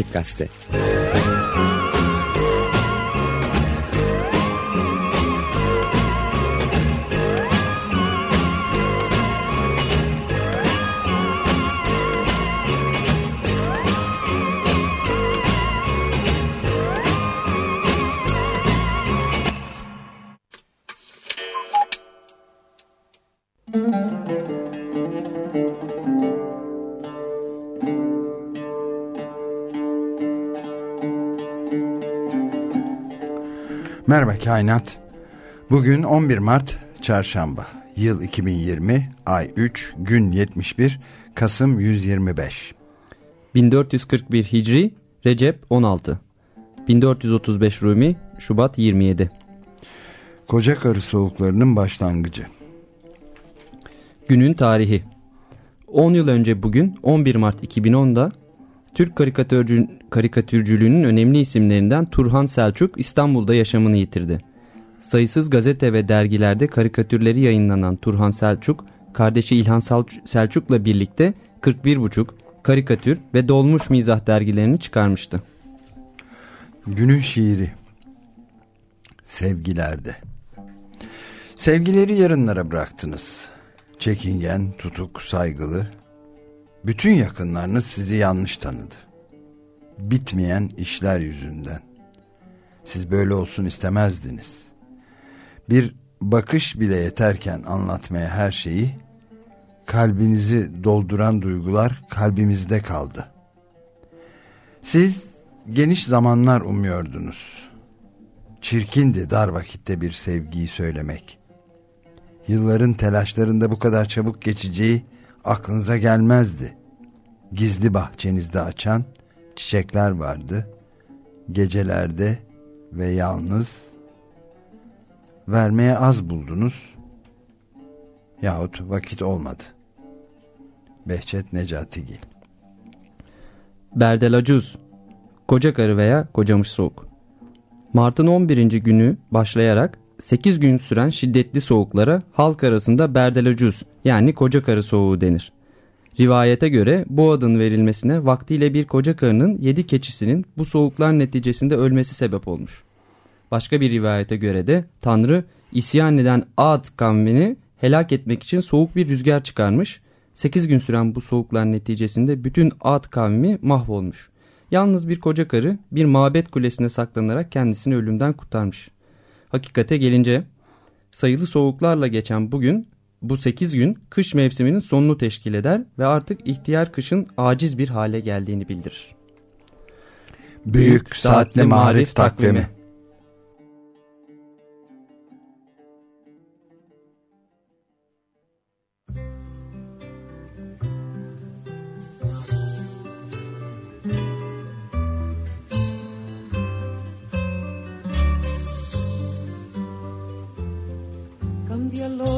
Açık Gazete. Kainat. Bugün 11 Mart Çarşamba. Yıl 2020, ay 3, gün 71, Kasım 125. 1441 Hicri, Recep 16. 1435 Rumi, Şubat 27. Koca karı soğuklarının başlangıcı. Günün tarihi. 10 yıl önce bugün 11 Mart 2010'da Türk karikatürcü, karikatürcülüğünün önemli isimlerinden Turhan Selçuk İstanbul'da yaşamını yitirdi. Sayısız gazete ve dergilerde karikatürleri yayınlanan Turhan Selçuk, kardeşi İlhan Selçuk'la birlikte 41,5 karikatür ve dolmuş mizah dergilerini çıkarmıştı. Günün şiiri Sevgilerde Sevgileri yarınlara bıraktınız. Çekingen, tutuk, saygılı, bütün yakınlarınız sizi yanlış tanıdı. Bitmeyen işler yüzünden. Siz böyle olsun istemezdiniz. Bir bakış bile yeterken anlatmaya her şeyi, kalbinizi dolduran duygular kalbimizde kaldı. Siz geniş zamanlar umuyordunuz. Çirkindi dar vakitte bir sevgiyi söylemek. Yılların telaşlarında bu kadar çabuk geçeceği aklınıza gelmezdi. Gizli bahçenizde açan çiçekler vardı. Gecelerde ve yalnız vermeye az buldunuz yahut vakit olmadı. Behçet Necatigil Berdelacuz Koca karı veya kocamış soğuk Mart'ın 11. günü başlayarak 8 gün süren şiddetli soğuklara halk arasında berdelacuz yani koca karı soğuğu denir. Rivayete göre bu adın verilmesine vaktiyle bir koca karının 7 keçisinin bu soğuklar neticesinde ölmesi sebep olmuş. Başka bir rivayete göre de Tanrı isyan eden Ad kavmini helak etmek için soğuk bir rüzgar çıkarmış. 8 gün süren bu soğuklar neticesinde bütün Ad kavmi mahvolmuş. Yalnız bir koca karı bir mabet kulesine saklanarak kendisini ölümden kurtarmış. Hakikate gelince sayılı soğuklarla geçen bugün bu 8 gün kış mevsiminin sonunu teşkil eder ve artık ihtiyar kışın aciz bir hale geldiğini bildirir. Büyük Saatli Marif Takvimi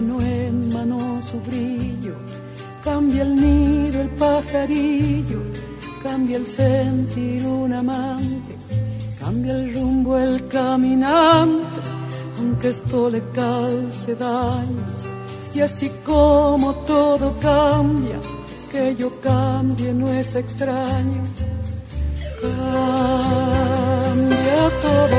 mano en mano su brillo, cambia el nido el pajarillo, cambia el sentir un amante, cambia el rumbo el caminante, aunque esto le calce daño, y así como todo cambia, que yo cambie no es extraño. Cambia todo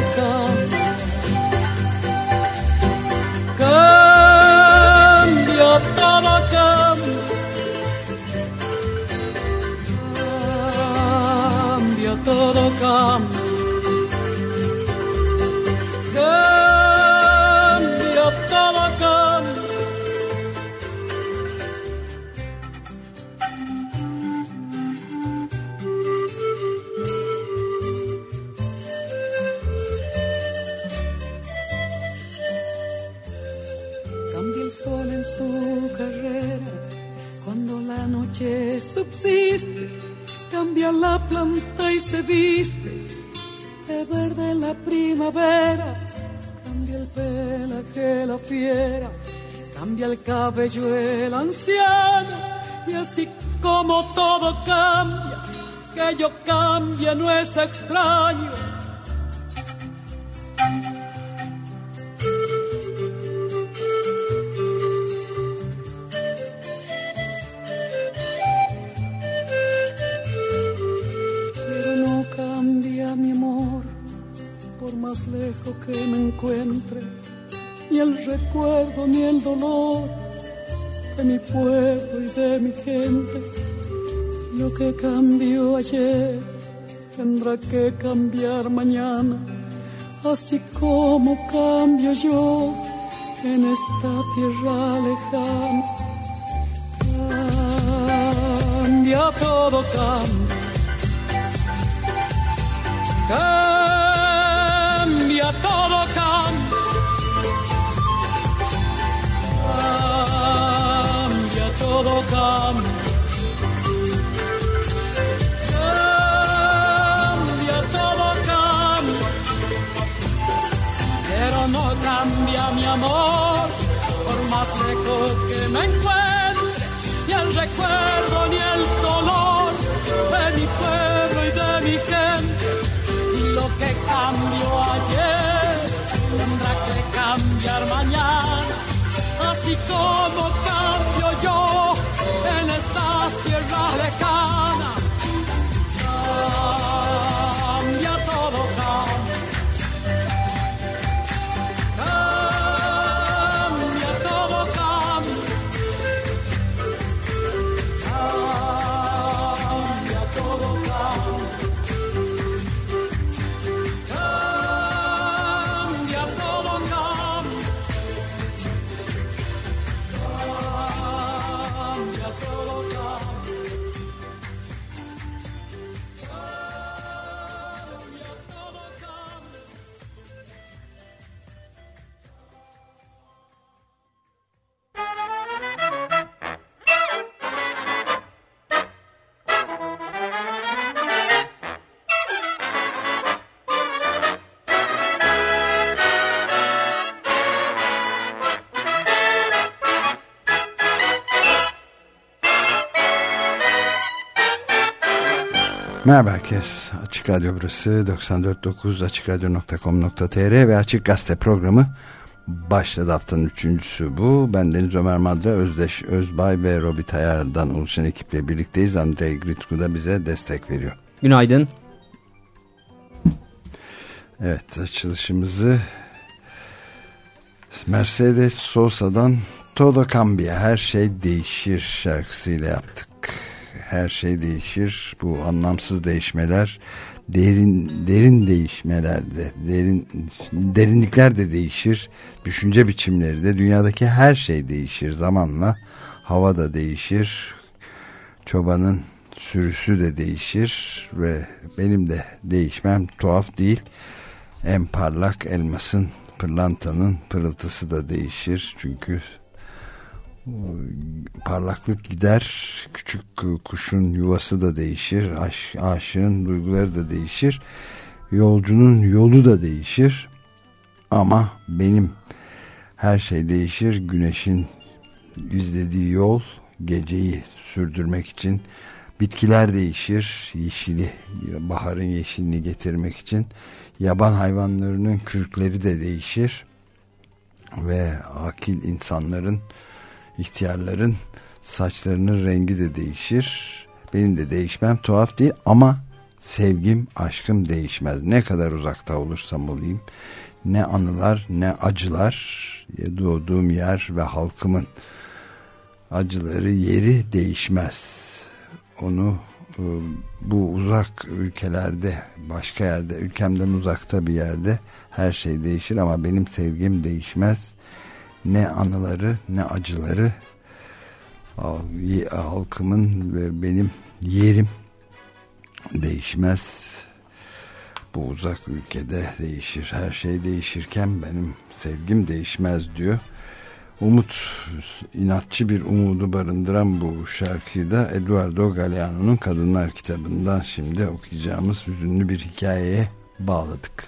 todo cambia. Todo cambia. Cambia el sol en su carrera cuando la noche subsiste. Cambia la planta y se viste de verde la primavera. Cambia el pelaje la fiera, cambia el cabello el anciano. Y así como todo cambia, que yo cambie no es extraño que me encuentre, ni el recuerdo ni el dolor de mi pueblo y de mi gente. Lo que cambió ayer tendrá que cambiar mañana, así como cambio yo en esta tierra lejana. Cambia todo, cambia cambia, Cambia, todo cambia. Pero no cambia mi amor, por más lejos que me encuentre, ni el recuerdo Merhaba herkes. Açık Radyo burası 94.9 AçıkRadyo.com.tr ve Açık Gazete programı başladı haftanın üçüncüsü bu. Ben Deniz Ömer Madra, Özdeş Özbay ve Robi Tayar'dan oluşan ekiple birlikteyiz. Andrei Gritku da bize destek veriyor. Günaydın. Evet açılışımızı Mercedes Sosa'dan Todo Cambia her şey değişir şarkısıyla yaptık. Her şey değişir. Bu anlamsız değişmeler derin derin değişmelerde derin derinlikler de değişir. Düşünce biçimleri de dünyadaki her şey değişir zamanla. Hava da değişir. Çobanın sürüsü de değişir ve benim de değişmem tuhaf değil. En parlak elmasın, pırlantanın pırıltısı da değişir. Çünkü parlaklık gider, küçük kuşun yuvası da değişir, aş, aşığın duyguları da değişir, yolcunun yolu da değişir. Ama benim her şey değişir, güneşin izlediği yol geceyi sürdürmek için bitkiler değişir, yeşili, baharın yeşilini getirmek için yaban hayvanlarının kürkleri de değişir ve akil insanların ihtiyarların saçlarının rengi de değişir. Benim de değişmem tuhaf değil ama sevgim, aşkım değişmez. Ne kadar uzakta olursam olayım, ne anılar, ne acılar, doğduğum yer ve halkımın acıları, yeri değişmez. Onu e, bu uzak ülkelerde, başka yerde, ülkemden uzakta bir yerde her şey değişir ama benim sevgim değişmez ne anıları ne acıları. Halkımın ve benim yerim. Değişmez. Bu uzak ülkede değişir. Her şey değişirken benim sevgim değişmez diyor. Umut, inatçı bir umudu barındıran bu şarkıyı da Eduardo Galeano'nun Kadınlar kitabından şimdi okuyacağımız hüzünlü bir hikayeye bağladık.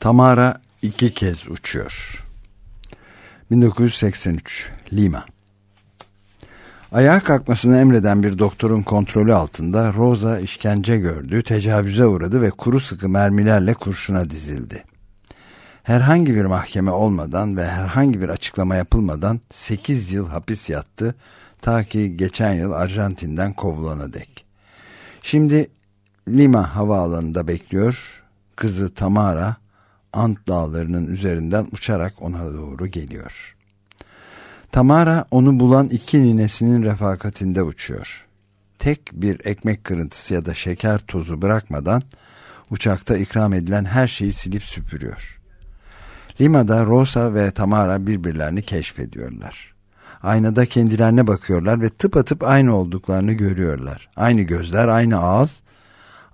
Tamara iki kez uçuyor. 1983 Lima Ayağa kalkmasını emreden bir doktorun kontrolü altında Rosa işkence gördü, tecavüze uğradı ve kuru sıkı mermilerle kurşuna dizildi. Herhangi bir mahkeme olmadan ve herhangi bir açıklama yapılmadan 8 yıl hapis yattı ta ki geçen yıl Arjantin'den kovulana dek. Şimdi Lima havaalanında bekliyor. Kızı Tamara Ant dağlarının üzerinden uçarak ona doğru geliyor. Tamara onu bulan iki ninesinin refakatinde uçuyor. Tek bir ekmek kırıntısı ya da şeker tozu bırakmadan uçakta ikram edilen her şeyi silip süpürüyor. Lima'da Rosa ve Tamara birbirlerini keşfediyorlar. Aynada kendilerine bakıyorlar ve tıpatıp aynı olduklarını görüyorlar. Aynı gözler, aynı ağız,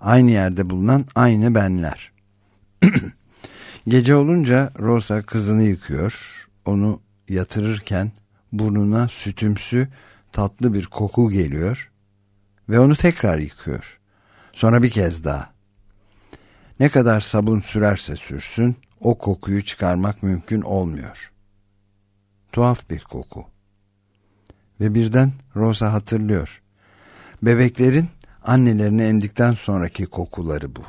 aynı yerde bulunan aynı benler. Gece olunca Rosa kızını yıkıyor. Onu yatırırken burnuna sütümsü tatlı bir koku geliyor ve onu tekrar yıkıyor. Sonra bir kez daha. Ne kadar sabun sürerse sürsün o kokuyu çıkarmak mümkün olmuyor. Tuhaf bir koku. Ve birden Rosa hatırlıyor. Bebeklerin annelerini emdikten sonraki kokuları bu.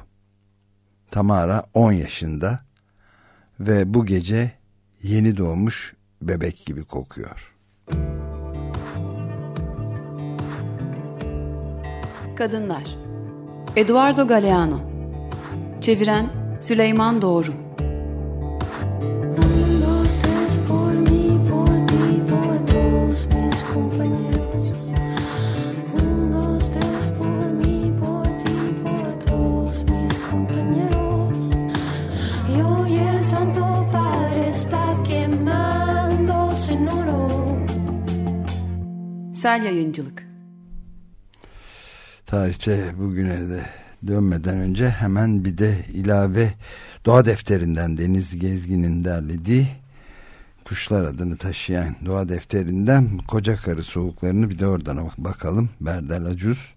Tamara 10 yaşında ve bu gece yeni doğmuş bebek gibi kokuyor. Kadınlar. Eduardo Galeano. Çeviren Süleyman Doğru Sel Yayıncılık Tarihte bugüne de dönmeden önce hemen bir de ilave doğa defterinden Deniz Gezgin'in derlediği Kuşlar adını taşıyan doğa defterinden koca karı soğuklarını bir de oradan bakalım. Berdel Acuz.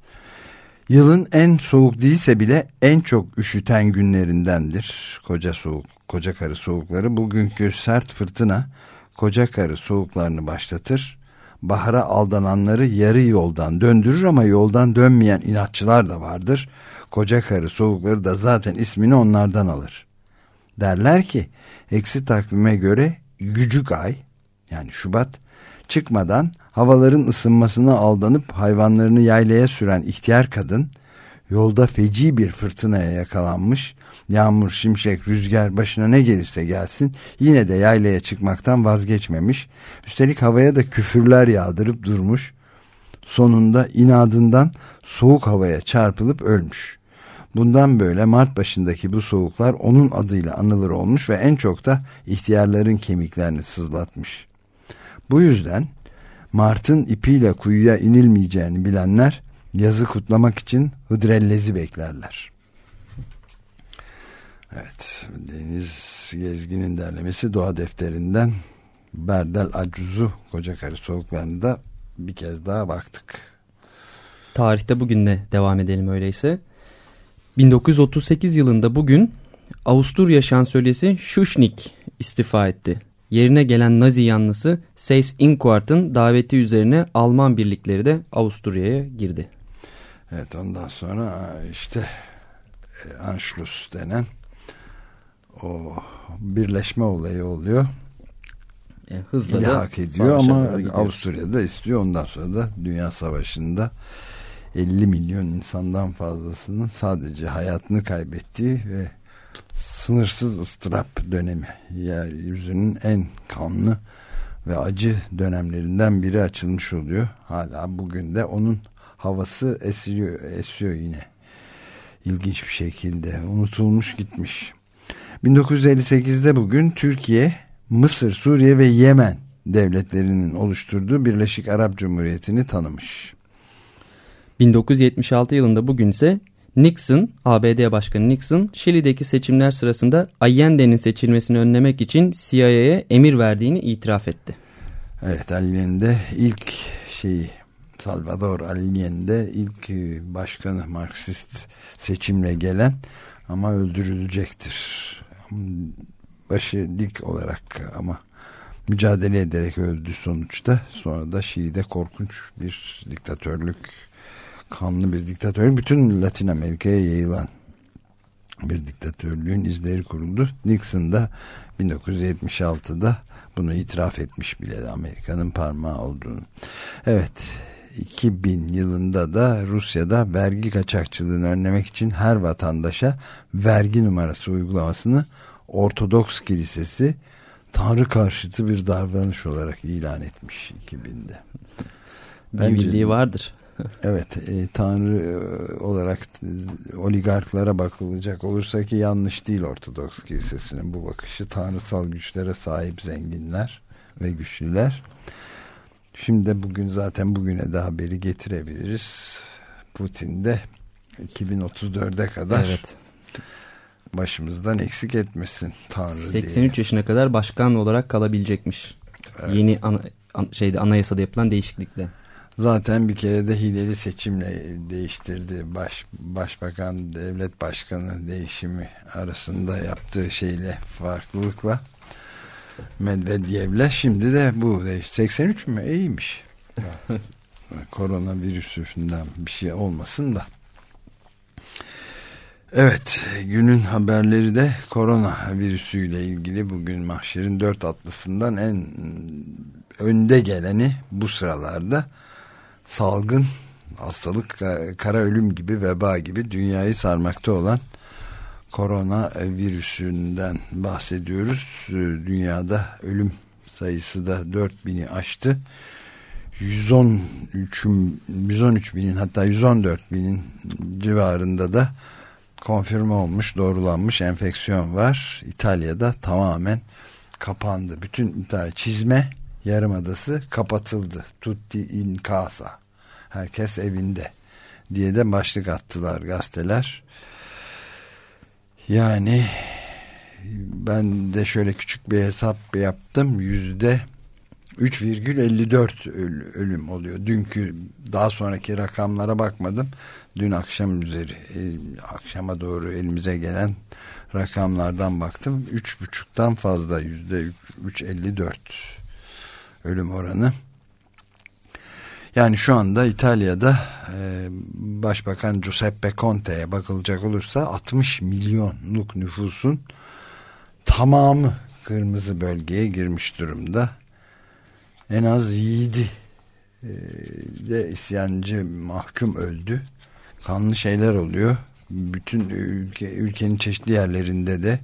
Yılın en soğuk değilse bile en çok üşüten günlerindendir. Koca soğuk, koca karı soğukları. Bugünkü sert fırtına koca karı soğuklarını başlatır bahara aldananları yarı yoldan döndürür ama yoldan dönmeyen inatçılar da vardır. Koca karı soğukları da zaten ismini onlardan alır. Derler ki eksi takvime göre gücük ay yani Şubat çıkmadan havaların ısınmasına aldanıp hayvanlarını yaylaya süren ihtiyar kadın yolda feci bir fırtınaya yakalanmış Yağmur, şimşek, rüzgar başına ne gelirse gelsin yine de yaylaya çıkmaktan vazgeçmemiş. Üstelik havaya da küfürler yağdırıp durmuş. Sonunda inadından soğuk havaya çarpılıp ölmüş. Bundan böyle Mart başındaki bu soğuklar onun adıyla anılır olmuş ve en çok da ihtiyarların kemiklerini sızlatmış. Bu yüzden Mart'ın ipiyle kuyuya inilmeyeceğini bilenler yazı kutlamak için hıdrellezi beklerler. Evet, Deniz Gezgin'in derlemesi Doğa Defteri'nden Berdel Acuzu Koca Karı Soğukları'nda bir kez daha baktık. Tarihte bugünle devam edelim öyleyse. 1938 yılında bugün Avusturya şansölyesi Schuschnigg istifa etti. Yerine gelen Nazi yanlısı Seyss Inquart'ın daveti üzerine Alman birlikleri de Avusturya'ya girdi. Evet ondan sonra işte e, Anschluss denen o birleşme olayı oluyor. Yani e, hızla da hak ediyor ama Avusturya'da istiyor. Ondan sonra da Dünya Savaşı'nda 50 milyon insandan fazlasının sadece hayatını kaybettiği ve sınırsız ıstırap dönemi yeryüzünün en kanlı ve acı dönemlerinden biri açılmış oluyor. Hala bugün de onun havası esiyor, esiyor yine. İlginç bir şekilde unutulmuş gitmiş. 1958'de bugün Türkiye, Mısır, Suriye ve Yemen devletlerinin oluşturduğu Birleşik Arap Cumhuriyeti'ni tanımış. 1976 yılında bugün ise Nixon, ABD Başkanı Nixon, Şili'deki seçimler sırasında Allende'nin seçilmesini önlemek için CIA'ye emir verdiğini itiraf etti. Evet, Allende ilk şeyi Salvador Allende ilk e, başkanı Marksist seçimle gelen ama öldürülecektir. Başı dik olarak ama mücadele ederek öldü sonuçta. Sonra da Şili'de korkunç bir diktatörlük kanlı bir diktatör bütün Latin Amerika'ya yayılan bir diktatörlüğün izleri kuruldu. Nixon da 1976'da bunu itiraf etmiş bile Amerika'nın parmağı olduğunu. Evet 2000 yılında da Rusya'da vergi kaçakçılığını önlemek için her vatandaşa vergi numarası uygulamasını Ortodoks Kilisesi Tanrı karşıtı bir davranış olarak ilan etmiş 2000'de. Bir bildiği vardır. evet e, Tanrı e, olarak oligarklara bakılacak olursa ki yanlış değil Ortodoks Kilisesi'nin bu bakışı tanrısal güçlere sahip zenginler ve güçlüler. Şimdi de bugün zaten bugüne de haberi getirebiliriz. Putin de 2034'e kadar evet. başımızdan eksik etmesin Tanrı 83 diye. yaşına kadar başkan olarak kalabilecekmiş. Evet. Yeni ana, an, şeyde anayasada yapılan değişiklikle. Zaten bir kere de hileli seçimle değiştirdi. Baş, başbakan, devlet başkanı değişimi arasında yaptığı şeyle farklılıkla Medvedev'le şimdi de bu 83 mü? İyiymiş. Korona virüsünden bir şey olmasın da. Evet günün haberleri de korona virüsüyle ilgili bugün mahşerin dört atlısından en önde geleni bu sıralarda salgın hastalık kara ölüm gibi veba gibi dünyayı sarmakta olan korona virüsünden bahsediyoruz. Dünyada ölüm sayısı da 4000'i aştı. 113, 113 binin hatta 114 binin civarında da konfirme olmuş, doğrulanmış enfeksiyon var. İtalya'da tamamen kapandı. Bütün İtalya çizme yarımadası kapatıldı. Tutti in casa. Herkes evinde diye de başlık attılar gazeteler. Yani ben de şöyle küçük bir hesap yaptım. Yüzde 3,54 ölüm oluyor. Dünkü daha sonraki rakamlara bakmadım. Dün akşam üzeri e, akşama doğru elimize gelen rakamlardan baktım. 3,5'tan fazla yüzde 3,54 ölüm oranı. Yani şu anda İtalya'da e, Başbakan Giuseppe Conte'ye bakılacak olursa 60 milyonluk nüfusun tamamı kırmızı bölgeye girmiş durumda. En az 7 e, de isyancı mahkum öldü. Kanlı şeyler oluyor. Bütün ülke, ülkenin çeşitli yerlerinde de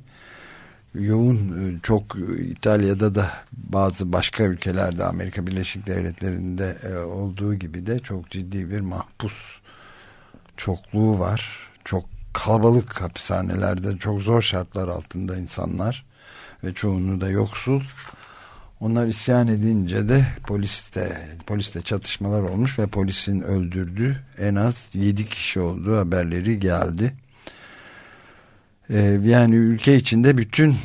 yoğun e, çok İtalya'da da bazı başka ülkelerde Amerika Birleşik Devletleri'nde e, olduğu gibi de çok ciddi bir mahpus çokluğu var. Çok kalabalık hapishanelerde çok zor şartlar altında insanlar ve çoğunu da yoksul. Onlar isyan edince de poliste poliste çatışmalar olmuş ve polisin öldürdüğü en az 7 kişi olduğu haberleri geldi. Ee, yani ülke içinde bütün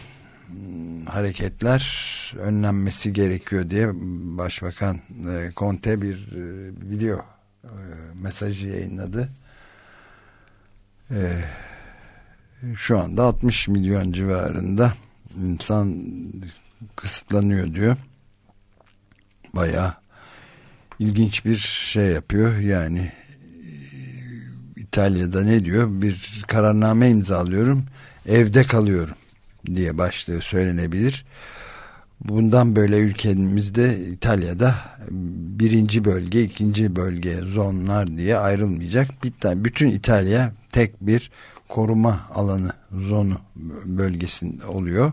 hareketler önlenmesi gerekiyor diye Başbakan e, Conte bir e, video e, mesajı yayınladı. Şu anda 60 milyon civarında insan kısıtlanıyor diyor. Baya ilginç bir şey yapıyor. Yani İtalya'da ne diyor? Bir kararname imzalıyorum. Evde kalıyorum diye başlığı söylenebilir. Bundan böyle ülkemizde İtalya'da birinci bölge, ikinci bölge zonlar diye ayrılmayacak. Bütün İtalya tek bir koruma alanı, zonu bölgesinde oluyor.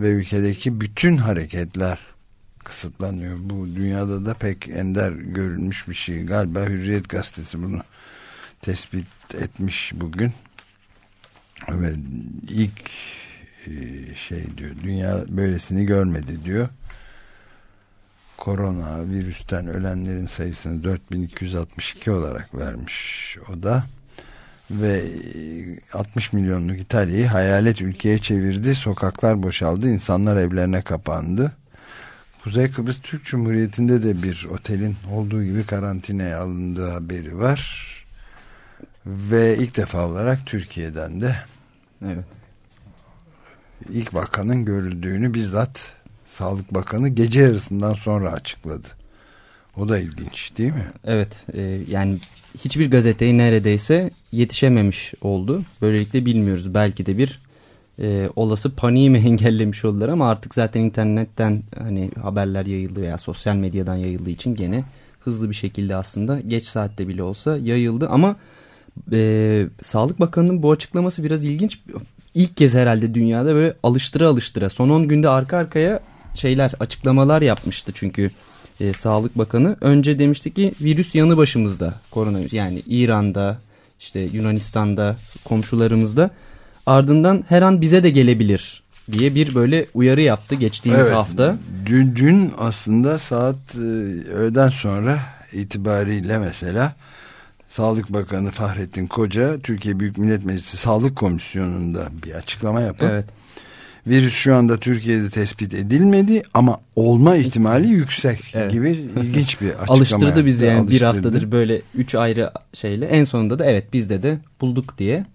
Ve ülkedeki bütün hareketler kısıtlanıyor. Bu dünyada da pek ender görülmüş bir şey. Galiba Hürriyet Gazetesi bunu tespit etmiş bugün. Ve ilk e, şey diyor dünya böylesini görmedi diyor. Korona virüsten ölenlerin sayısını 4262 olarak vermiş o da. Ve 60 milyonluk İtalya'yı hayalet ülkeye çevirdi sokaklar boşaldı insanlar evlerine kapandı. Kuzey Kıbrıs Türk Cumhuriyeti'nde de bir otelin olduğu gibi karantinaya alındığı haberi var ve ilk defa olarak Türkiye'den de evet ilk bakanın görüldüğünü bizzat Sağlık Bakanı gece yarısından sonra açıkladı. O da ilginç değil mi? Evet e, yani hiçbir gazeteyi neredeyse yetişememiş oldu. Böylelikle bilmiyoruz belki de bir e, olası paniği mi engellemiş oldular ama artık zaten internetten hani haberler yayıldı veya sosyal medyadan yayıldığı için gene hızlı bir şekilde aslında geç saatte bile olsa yayıldı ama e, Sağlık Bakanı'nın bu açıklaması biraz ilginç ilk kez herhalde dünyada böyle alıştıra alıştıra son 10 günde arka arkaya şeyler açıklamalar yapmıştı çünkü e, Sağlık Bakanı. Önce demişti ki virüs yanı başımızda koronavirüs yani İran'da işte Yunanistan'da komşularımızda ardından her an bize de gelebilir diye bir böyle uyarı yaptı geçtiğimiz evet, hafta. Dün, dün aslında saat e, öğleden sonra itibariyle mesela Sağlık Bakanı Fahrettin Koca Türkiye Büyük Millet Meclisi Sağlık Komisyonu'nda bir açıklama yapıp evet. virüs şu anda Türkiye'de tespit edilmedi ama olma ihtimali yüksek evet. gibi ilginç bir açıklama Alıştırdı yaptı. bizi yani Alıştırdı. bir haftadır böyle üç ayrı şeyle en sonunda da evet bizde de bulduk diye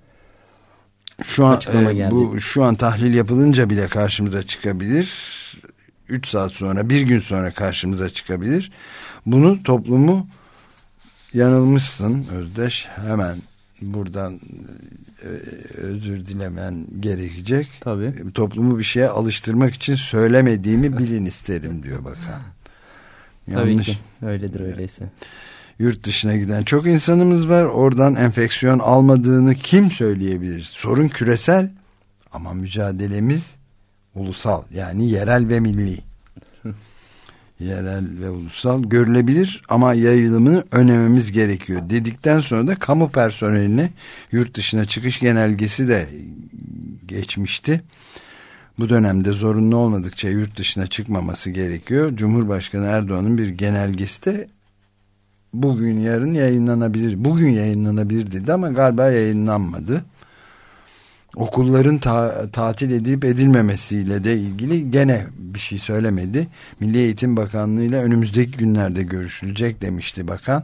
şu an e, bu şu an tahlil yapılınca bile karşımıza çıkabilir. 3 saat sonra bir gün sonra karşımıza çıkabilir. Bunu toplumu yanılmışsın Özdeş hemen buradan e, özür dilemen gerekecek. Tabii. Toplumu bir şeye alıştırmak için söylemediğimi bilin isterim diyor bakan. Yanlış. Tabii ki öyledir öyleyse. Yurt dışına giden çok insanımız var. Oradan enfeksiyon almadığını kim söyleyebilir? Sorun küresel ama mücadelemiz ulusal yani yerel ve milli yerel ve ulusal görülebilir ama yayılımını önememiz gerekiyor dedikten sonra da kamu personeline yurt dışına çıkış genelgesi de geçmişti. Bu dönemde zorunlu olmadıkça yurt dışına çıkmaması gerekiyor. Cumhurbaşkanı Erdoğan'ın bir genelgesi de bugün yarın yayınlanabilir. Bugün yayınlanabilir dedi ama galiba yayınlanmadı okulların ta tatil edilip edilmemesiyle de ilgili gene bir şey söylemedi. Milli Eğitim Bakanlığı ile önümüzdeki günlerde görüşülecek demişti bakan.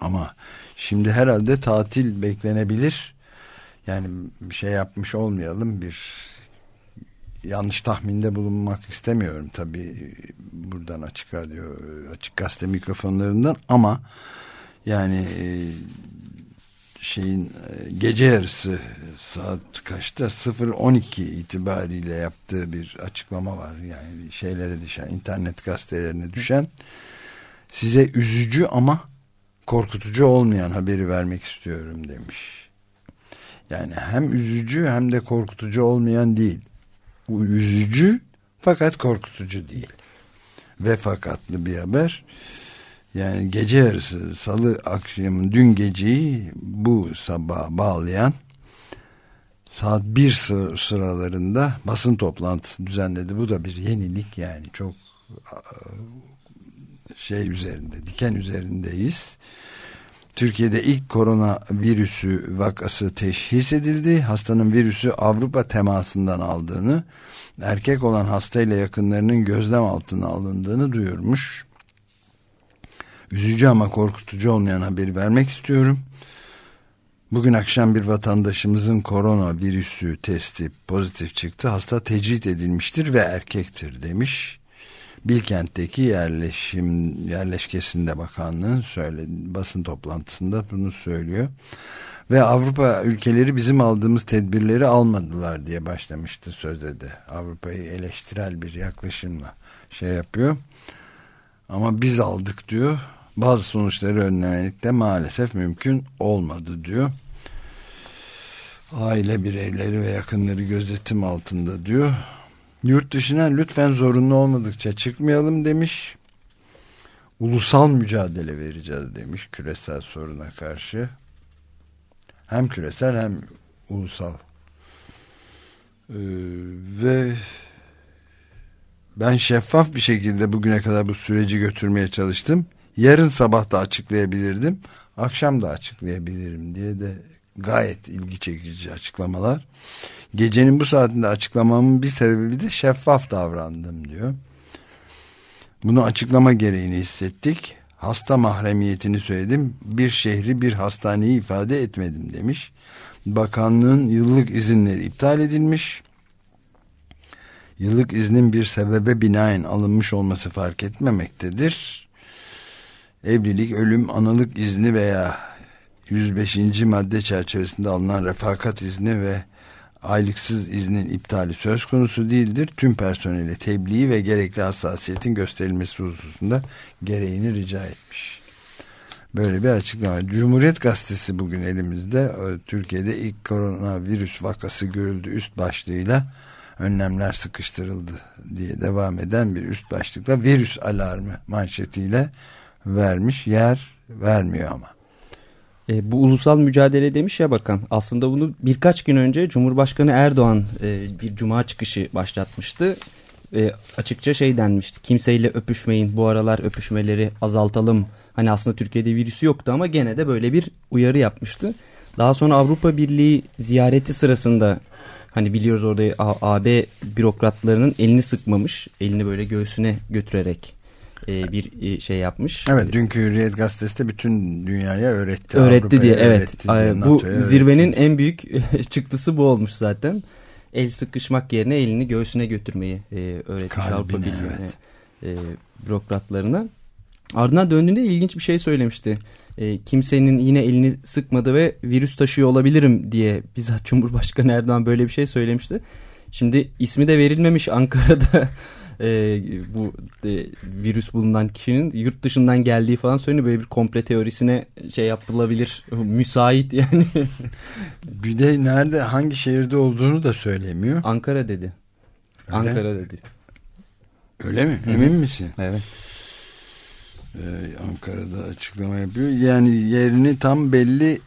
Ama şimdi herhalde tatil beklenebilir. Yani bir şey yapmış olmayalım bir yanlış tahminde bulunmak istemiyorum tabi buradan açık radyo açık gazete mikrofonlarından ama yani şeyin e, gece yarısı saat kaçta 0.12 itibariyle yaptığı bir açıklama var. Yani şeylere düşen internet gazetelerine düşen size üzücü ama korkutucu olmayan haberi vermek istiyorum demiş. Yani hem üzücü hem de korkutucu olmayan değil. Üzücü fakat korkutucu değil. Ve fakatlı bir haber. Yani gece yarısı salı akşamın dün geceyi bu sabah bağlayan saat bir sıralarında basın toplantısı düzenledi. Bu da bir yenilik yani çok şey üzerinde diken üzerindeyiz. Türkiye'de ilk korona virüsü vakası teşhis edildi. Hastanın virüsü Avrupa temasından aldığını, erkek olan hastayla yakınlarının gözlem altına alındığını duyurmuş üzücü ama korkutucu olmayan haberi vermek istiyorum. Bugün akşam bir vatandaşımızın korona virüsü testi pozitif çıktı. Hasta tecrit edilmiştir ve erkektir demiş. Bilkent'teki yerleşim yerleşkesinde bakanlığın söyle basın toplantısında bunu söylüyor. Ve Avrupa ülkeleri bizim aldığımız tedbirleri almadılar diye başlamıştı sözde de. Avrupa'yı eleştirel bir yaklaşımla şey yapıyor. Ama biz aldık diyor. Bazı sonuçları önlemek de maalesef mümkün olmadı diyor. Aile bireyleri ve yakınları gözetim altında diyor. Yurt dışına lütfen zorunlu olmadıkça çıkmayalım demiş. Ulusal mücadele vereceğiz demiş küresel soruna karşı. Hem küresel hem ulusal. Ee, ve ben şeffaf bir şekilde bugüne kadar bu süreci götürmeye çalıştım. Yarın sabah da açıklayabilirdim. Akşam da açıklayabilirim diye de gayet ilgi çekici açıklamalar. Gecenin bu saatinde açıklamamın bir sebebi de şeffaf davrandım diyor. Bunu açıklama gereğini hissettik. Hasta mahremiyetini söyledim. Bir şehri bir hastaneyi ifade etmedim demiş. Bakanlığın yıllık izinleri iptal edilmiş. Yıllık iznin bir sebebe binaen alınmış olması fark etmemektedir. Evlilik, ölüm, analık izni veya 105. madde çerçevesinde alınan refakat izni ve aylıksız iznin iptali söz konusu değildir. Tüm personeli tebliği ve gerekli hassasiyetin gösterilmesi hususunda gereğini rica etmiş. Böyle bir açıklama. Cumhuriyet Gazetesi bugün elimizde. Türkiye'de ilk koronavirüs vakası görüldü üst başlığıyla önlemler sıkıştırıldı diye devam eden bir üst başlıkla virüs alarmı manşetiyle vermiş. Yer vermiyor ama. E, bu ulusal mücadele demiş ya bakan. Aslında bunu birkaç gün önce Cumhurbaşkanı Erdoğan e, bir cuma çıkışı başlatmıştı. E, açıkça şey denmişti. Kimseyle öpüşmeyin. Bu aralar öpüşmeleri azaltalım. Hani aslında Türkiye'de virüsü yoktu ama gene de böyle bir uyarı yapmıştı. Daha sonra Avrupa Birliği ziyareti sırasında hani biliyoruz orada AB bürokratlarının elini sıkmamış. Elini böyle göğsüne götürerek e, bir e, şey yapmış. Evet dünkü Hürriyet Gazetesi de bütün dünyaya öğretti. Öğretti diye evet. Öğretti diye, bu zirvenin en büyük çıktısı bu olmuş zaten. El sıkışmak yerine elini göğsüne götürmeyi e, öğretmiş Kalbine, Avrupa Birliği'ne evet. e, bürokratlarına. Ardından döndüğünde ilginç bir şey söylemişti. E, kimsenin yine elini sıkmadı ve virüs taşıyor olabilirim diye bizzat Cumhurbaşkanı Erdoğan böyle bir şey söylemişti. Şimdi ismi de verilmemiş Ankara'da e, bu e, virüs bulunan kişinin yurt dışından geldiği falan söyleniyor. Böyle bir komple teorisine şey yapılabilir. Müsait yani. bir de nerede hangi şehirde olduğunu da söylemiyor. Ankara dedi. Öyle. Ankara dedi. Öyle mi? Emin misin? Evet. Ee, Ankara'da açıklama yapıyor. Yani yerini tam belli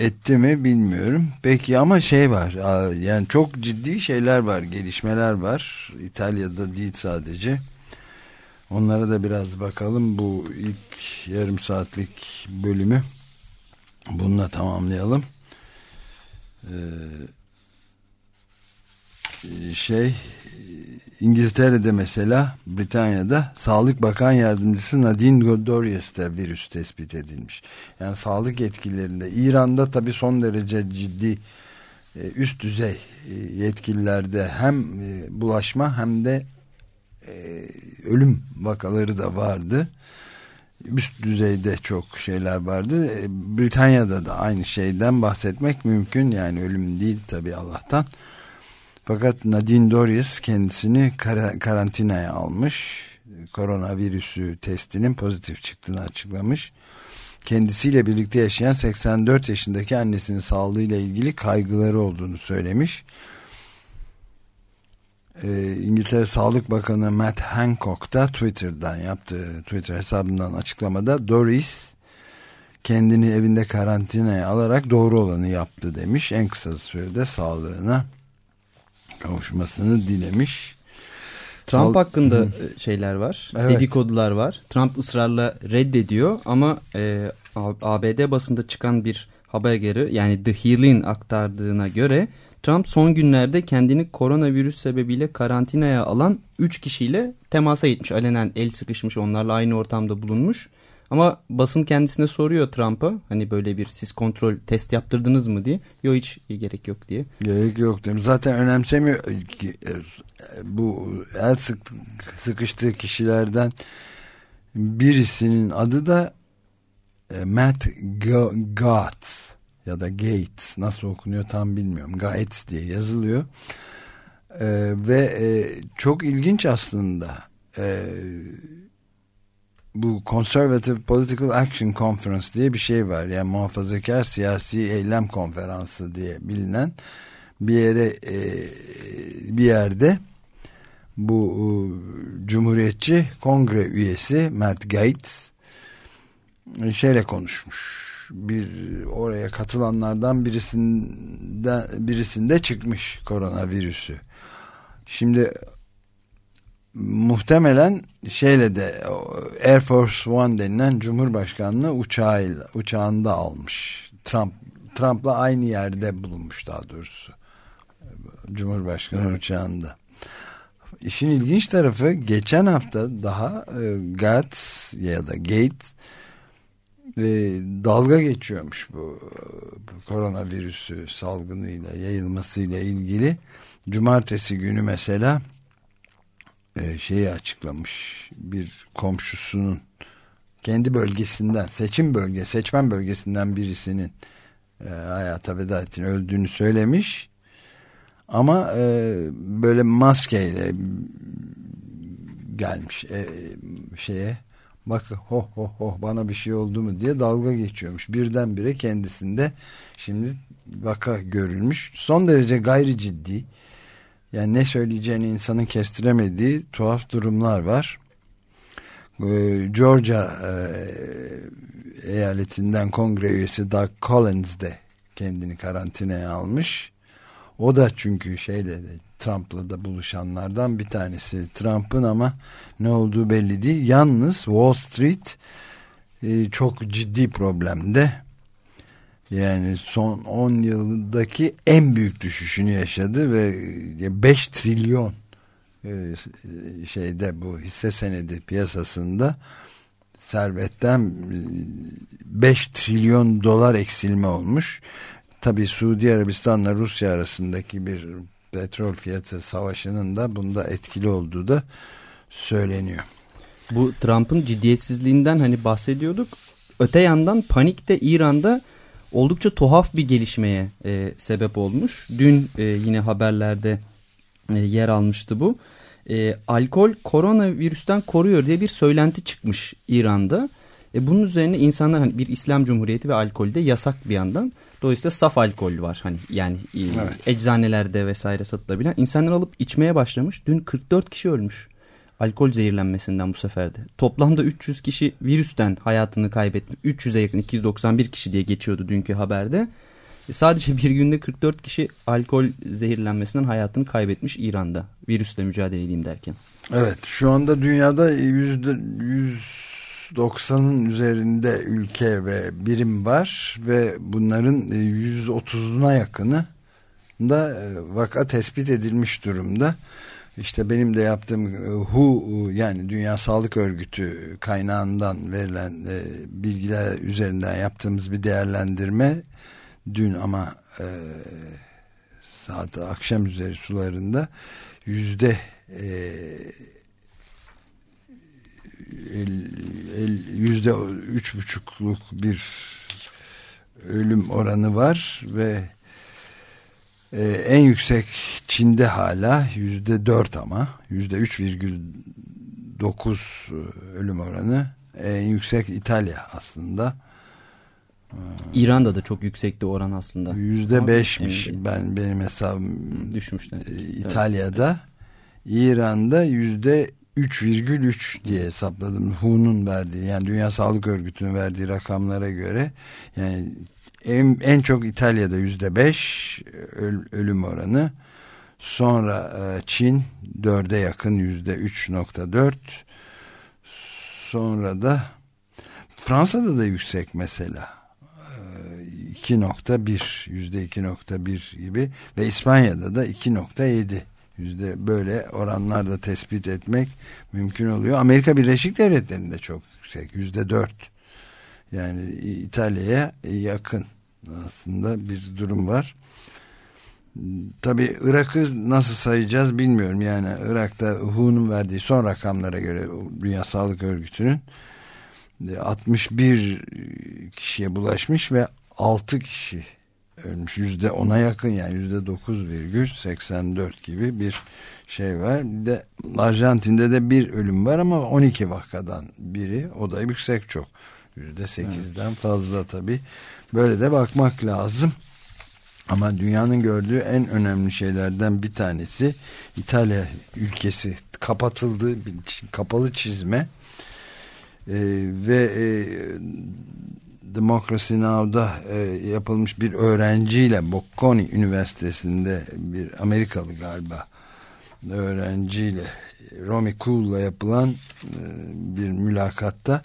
etti mi bilmiyorum. Peki ama şey var yani çok ciddi şeyler var gelişmeler var. İtalya'da değil sadece. Onlara da biraz bakalım bu ilk yarım saatlik bölümü. Bununla tamamlayalım. Ee, şey İngiltere'de mesela Britanya'da Sağlık Bakan Yardımcısı Nadine Godorius'ta virüs tespit edilmiş. Yani sağlık yetkililerinde İran'da tabii son derece ciddi e, üst düzey e, yetkililerde hem e, bulaşma hem de ölüm vakaları da vardı. Üst düzeyde çok şeyler vardı. Britanya'da da aynı şeyden bahsetmek mümkün. Yani ölüm değil tabii Allah'tan. Fakat Nadine Dorries kendisini kar karantinaya almış. Koronavirüsü testinin pozitif çıktığını açıklamış. Kendisiyle birlikte yaşayan 84 yaşındaki annesinin sağlığıyla ilgili kaygıları olduğunu söylemiş. Ee, İngiltere Sağlık Bakanı Matt Hancock da Twitter'dan yaptığı Twitter hesabından açıklamada Doris kendini evinde karantinaya alarak doğru olanı yaptı demiş. En kısa sürede sağlığına kavuşmasını dilemiş. Trump hakkında Hı. E, şeyler var. Evet. Dedikodular var. Trump ısrarla reddediyor ama e, ABD basında çıkan bir haber geri yani The Hill'in aktardığına göre Trump son günlerde kendini koronavirüs sebebiyle karantinaya alan 3 kişiyle temasa gitmiş. Alenen el sıkışmış onlarla aynı ortamda bulunmuş. Ama basın kendisine soruyor Trump'a hani böyle bir siz kontrol test yaptırdınız mı diye. Yok hiç gerek yok diye. Gerek yok diyorum. Zaten önemsemiyor ki e, bu el sık, sıkıştığı kişilerden birisinin adı da e, Matt Gaetz. ya da Gates nasıl okunuyor tam bilmiyorum. Gates diye yazılıyor. E, ve e, çok ilginç aslında. E, bu Conservative Political Action Conference diye bir şey var. Yani muhafazakar siyasi eylem konferansı diye bilinen bir yere e, bir yerde bu e, Cumhuriyetçi Kongre üyesi Matt Gates şeyle konuşmuş. Bir oraya katılanlardan birisinde birisinde çıkmış koronavirüsü. Şimdi muhtemelen şeyle de Air Force One denilen Cumhurbaşkanlığı uçağıyla, uçağında almış. Trump Trump'la aynı yerde bulunmuş daha doğrusu. Cumhurbaşkanı evet. uçağında. İşin ilginç tarafı geçen hafta daha e, Gates ya da Gates e, dalga geçiyormuş bu, bu koronavirüsü salgınıyla yayılmasıyla ilgili. Cumartesi günü mesela e, şeyi açıklamış bir komşusunun kendi bölgesinden seçim bölge seçmen bölgesinden birisinin e, hayata veda ettiğini öldüğünü söylemiş. Ama e, böyle maskeyle gelmiş e, şeye bak ho ho ho bana bir şey oldu mu? diye dalga geçiyormuş. Birdenbire kendisinde şimdi vaka görülmüş. Son derece gayri ciddi yani ne söyleyeceğini insanın kestiremediği tuhaf durumlar var. Ee, Georgia e, eyaletinden kongre üyesi Doug Collins de kendini karantinaya almış. O da çünkü şeyle de Trump'la da buluşanlardan bir tanesi. Trump'ın ama ne olduğu belli değil. Yalnız Wall Street e, çok ciddi problemde. Yani son 10 yıldaki en büyük düşüşünü yaşadı ve 5 trilyon e, şeyde bu hisse senedi piyasasında servetten 5 trilyon dolar eksilme olmuş. Tabi Suudi Arabistan'la Rusya arasındaki bir petrol fiyatı savaşının da bunda etkili olduğu da söyleniyor. Bu Trump'ın ciddiyetsizliğinden hani bahsediyorduk. Öte yandan panik de İran'da oldukça tuhaf bir gelişmeye e, sebep olmuş. Dün e, yine haberlerde e, yer almıştı bu. E, alkol koronavirüsten koruyor diye bir söylenti çıkmış İran'da. E, bunun üzerine insanlar hani bir İslam Cumhuriyeti ve alkolde yasak bir yandan. Dolayısıyla saf alkol var hani yani e, evet. eczanelerde vesaire satılabilen. İnsanlar alıp içmeye başlamış. Dün 44 kişi ölmüş alkol zehirlenmesinden bu seferde. Toplamda 300 kişi virüsten hayatını kaybetmiş. 300'e yakın 291 kişi diye geçiyordu dünkü haberde. E, sadece bir günde 44 kişi alkol zehirlenmesinden hayatını kaybetmiş İran'da. Virüsle mücadele edeyim derken. Evet şu anda dünyada yüzde 190'ın üzerinde ülke ve birim var ve bunların 130'una yakını da e, vaka tespit edilmiş durumda işte benim de yaptığım WHO e, yani Dünya Sağlık Örgütü kaynağından verilen e, bilgiler üzerinden yaptığımız bir değerlendirme dün ama e, saat akşam üzeri sularında yüzde e, yüzde üç buçukluk bir ölüm oranı var ve ee, en yüksek Çin'de hala yüzde dört ama yüzde üç virgül dokuz e, ölüm oranı. En yüksek İtalya aslında. İran'da da çok yüksekti oran aslında. Yüzde beşmiş. Ben benim hesabım düşmüşler. E, İtalya'da, İran'da yüzde 3,3 diye hesapladım. WHO'nun verdiği yani Dünya Sağlık Örgütü'nün verdiği rakamlara göre yani en, en çok İtalya'da yüzde beş ölüm oranı. Sonra e, Çin dörde yakın yüzde üç nokta dört. Sonra da Fransa'da da yüksek mesela. 2.1 yüzde 2.1 gibi ve İspanya'da da 2.7 yüzde böyle oranlarda tespit etmek mümkün oluyor. Amerika Birleşik Devletleri'nde çok yüksek yüzde 4 yani İtalya'ya yakın aslında bir durum var. Tabi Irak'ı nasıl sayacağız bilmiyorum. Yani Irak'ta WHO'nun verdiği son rakamlara göre Dünya Sağlık Örgütü'nün 61 kişiye bulaşmış ve 6 kişi ölmüş. Yüzde ona yakın yani yüzde 9,84 gibi bir şey var. Bir de Arjantin'de de bir ölüm var ama 12 vakadan biri. O da yüksek çok. Yüzde 8'den evet. fazla tabii. Böyle de bakmak lazım. Ama dünyanın gördüğü en önemli şeylerden bir tanesi İtalya ülkesi kapatıldığı bir kapalı çizme ee, ve e, Democracy Now'da e, yapılmış bir öğrenciyle Bocconi Üniversitesi'nde bir Amerikalı galiba öğrenciyle Romy Cool'la yapılan e, bir mülakatta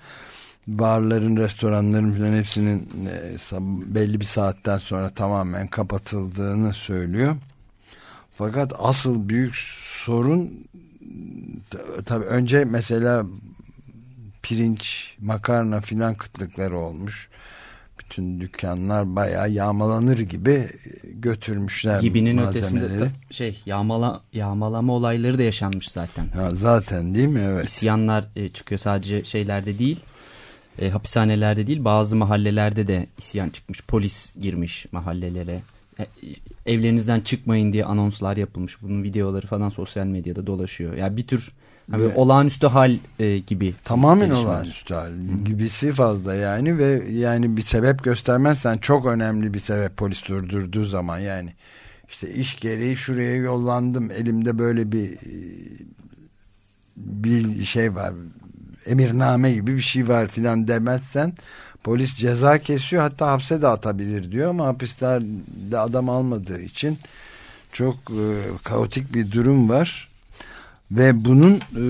barların, restoranların falan hepsinin e, belli bir saatten sonra tamamen kapatıldığını söylüyor. Fakat asıl büyük sorun tabii önce mesela pirinç, makarna filan kıtlıkları olmuş. Bütün dükkanlar bayağı yağmalanır gibi götürmüşler Gibinin ötesinde da şey yağmala, yağmalama olayları da yaşanmış zaten. Ha, zaten değil mi? Evet. İsyanlar e, çıkıyor sadece şeylerde değil e, hapishanelerde değil bazı mahallelerde de isyan çıkmış. Polis girmiş mahallelere. E, evlerinizden çıkmayın diye anonslar yapılmış. Bunun videoları falan sosyal medyada dolaşıyor. Yani bir tür hani ve, olağanüstü hal e, gibi. Tamamen olağanüstü hal gibisi fazla yani ve yani bir sebep göstermezsen çok önemli bir sebep polis durdurduğu zaman yani işte iş gereği şuraya yollandım elimde böyle bir e, bir şey var emirname gibi bir şey var filan demezsen polis ceza kesiyor hatta hapse de atabilir diyor ama hapislerde adam almadığı için çok e, kaotik bir durum var ve bunun e,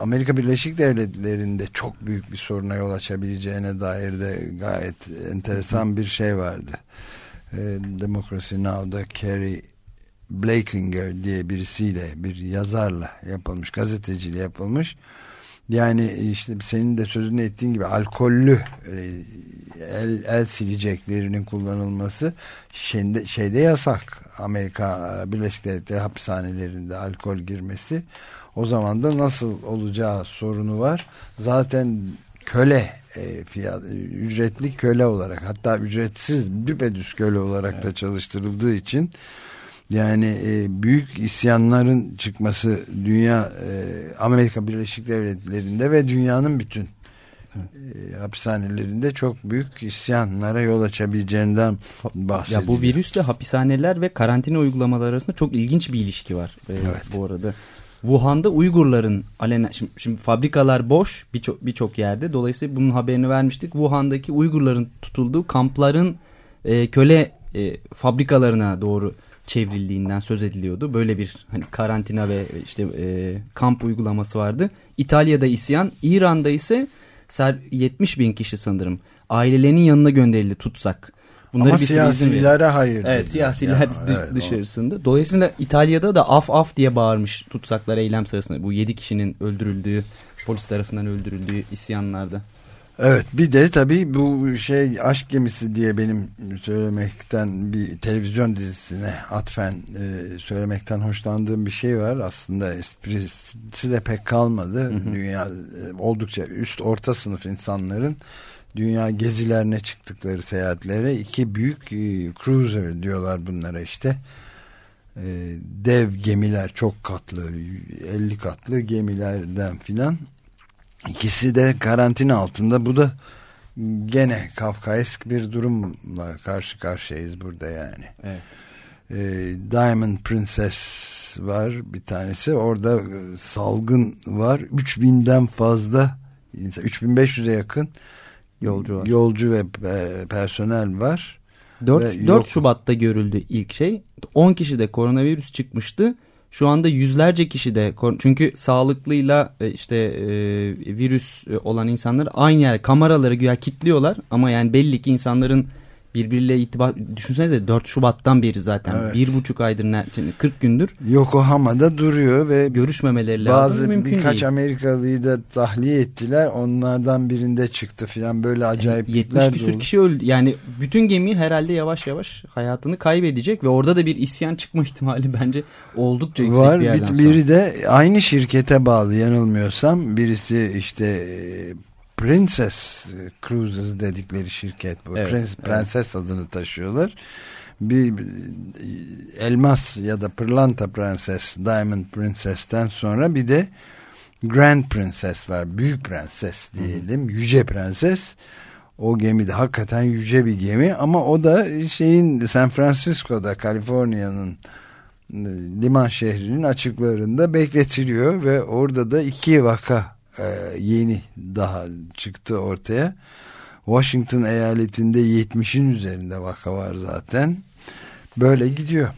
Amerika Birleşik Devletleri'nde çok büyük bir soruna yol açabileceğine dair de gayet enteresan bir şey vardı. E, Democracy Now'da Kerry Blakinger diye birisiyle bir yazarla yapılmış gazeteciyle yapılmış yani işte senin de sözünü ettiğin gibi alkollü e, el, el sileceklerinin kullanılması şeyde, şeyde yasak. Amerika Birleşik Devletleri hapishanelerinde alkol girmesi. O zaman da nasıl olacağı sorunu var. Zaten köle e, fiyat, ücretli köle olarak hatta ücretsiz düpedüz köle olarak evet. da çalıştırıldığı için yani e, büyük isyanların çıkması dünya e, Amerika Birleşik Devletleri'nde ve dünyanın bütün e, hapishanelerinde çok büyük isyanlara yol açabileceğinden bahsediyor. Ya bu virüsle hapishaneler ve karantina uygulamaları arasında çok ilginç bir ilişki var. E, evet. Bu arada Wuhan'da Uygurların alenen şimdi, şimdi fabrikalar boş birçok birçok yerde. Dolayısıyla bunun haberini vermiştik. Wuhan'daki Uygurların tutulduğu kampların e, köle e, fabrikalarına doğru çevrildiğinden söz ediliyordu. Böyle bir hani karantina ve işte e, kamp uygulaması vardı. İtalya'da isyan, İran'da ise 70 bin kişi sanırım ailelerinin yanına gönderildi tutsak. Bunları Ama siyasilere hayır. Evet siyasiler ya, evet, dışarısında. O. Dolayısıyla İtalya'da da af af diye bağırmış tutsaklar eylem sırasında. Bu 7 kişinin öldürüldüğü polis tarafından öldürüldüğü isyanlarda. Evet bir de tabii bu şey aşk gemisi diye benim söylemekten bir televizyon dizisine atfen e, söylemekten hoşlandığım bir şey var. Aslında esprisi de pek kalmadı. Hı hı. Dünya e, oldukça üst orta sınıf insanların dünya gezilerine çıktıkları seyahatlere iki büyük e, cruiser diyorlar bunlara işte. E, dev gemiler çok katlı 50 katlı gemilerden filan İkisi de karantina altında. Bu da gene Kafkaesk bir durumla karşı karşıyayız burada yani. Evet. Ee, Diamond Princess var bir tanesi. Orada e, salgın var. 3000'den fazla 3500'e yakın yolcu var. Yolcu ve e, personel var. 4, 4 Şubat'ta görüldü ilk şey. 10 kişi de koronavirüs çıkmıştı. Şu anda yüzlerce kişi de çünkü sağlıklıyla e, işte e, virüs e, olan insanlar aynı yer kameraları güya kilitliyorlar ama yani belli ki insanların birbiriyle itibar düşünsenize 4 Şubat'tan beri zaten. Evet. bir buçuk aydır 40 gündür. Yokohama'da duruyor ve görüşmemeleri bazı lazım mümkün birkaç değil. Amerikalıyı da tahliye ettiler. Onlardan birinde çıktı filan. Böyle acayip 70 küsür kişi öldü. Yani bütün gemi herhalde yavaş yavaş hayatını kaybedecek ve orada da bir isyan çıkma ihtimali bence oldukça yüksek Var, bir yerden bir, biri de aynı şirkete bağlı yanılmıyorsam. Birisi işte Princess Cruises dedikleri şirket bu. Evet, Prens, Prenses evet. adını taşıyorlar. bir elmas ya da pırlanta prenses Diamond Princess'ten sonra bir de Grand Princess var. Büyük prenses diyelim. Hı. Yüce prenses. O gemi de hakikaten yüce bir gemi ama o da şeyin San Francisco'da Kaliforniya'nın e, liman şehrinin açıklarında bekletiliyor ve orada da iki vaka e, yeni daha çıktı ortaya. Washington eyaletinde 70'in üzerinde vaka var zaten. Böyle gidiyor.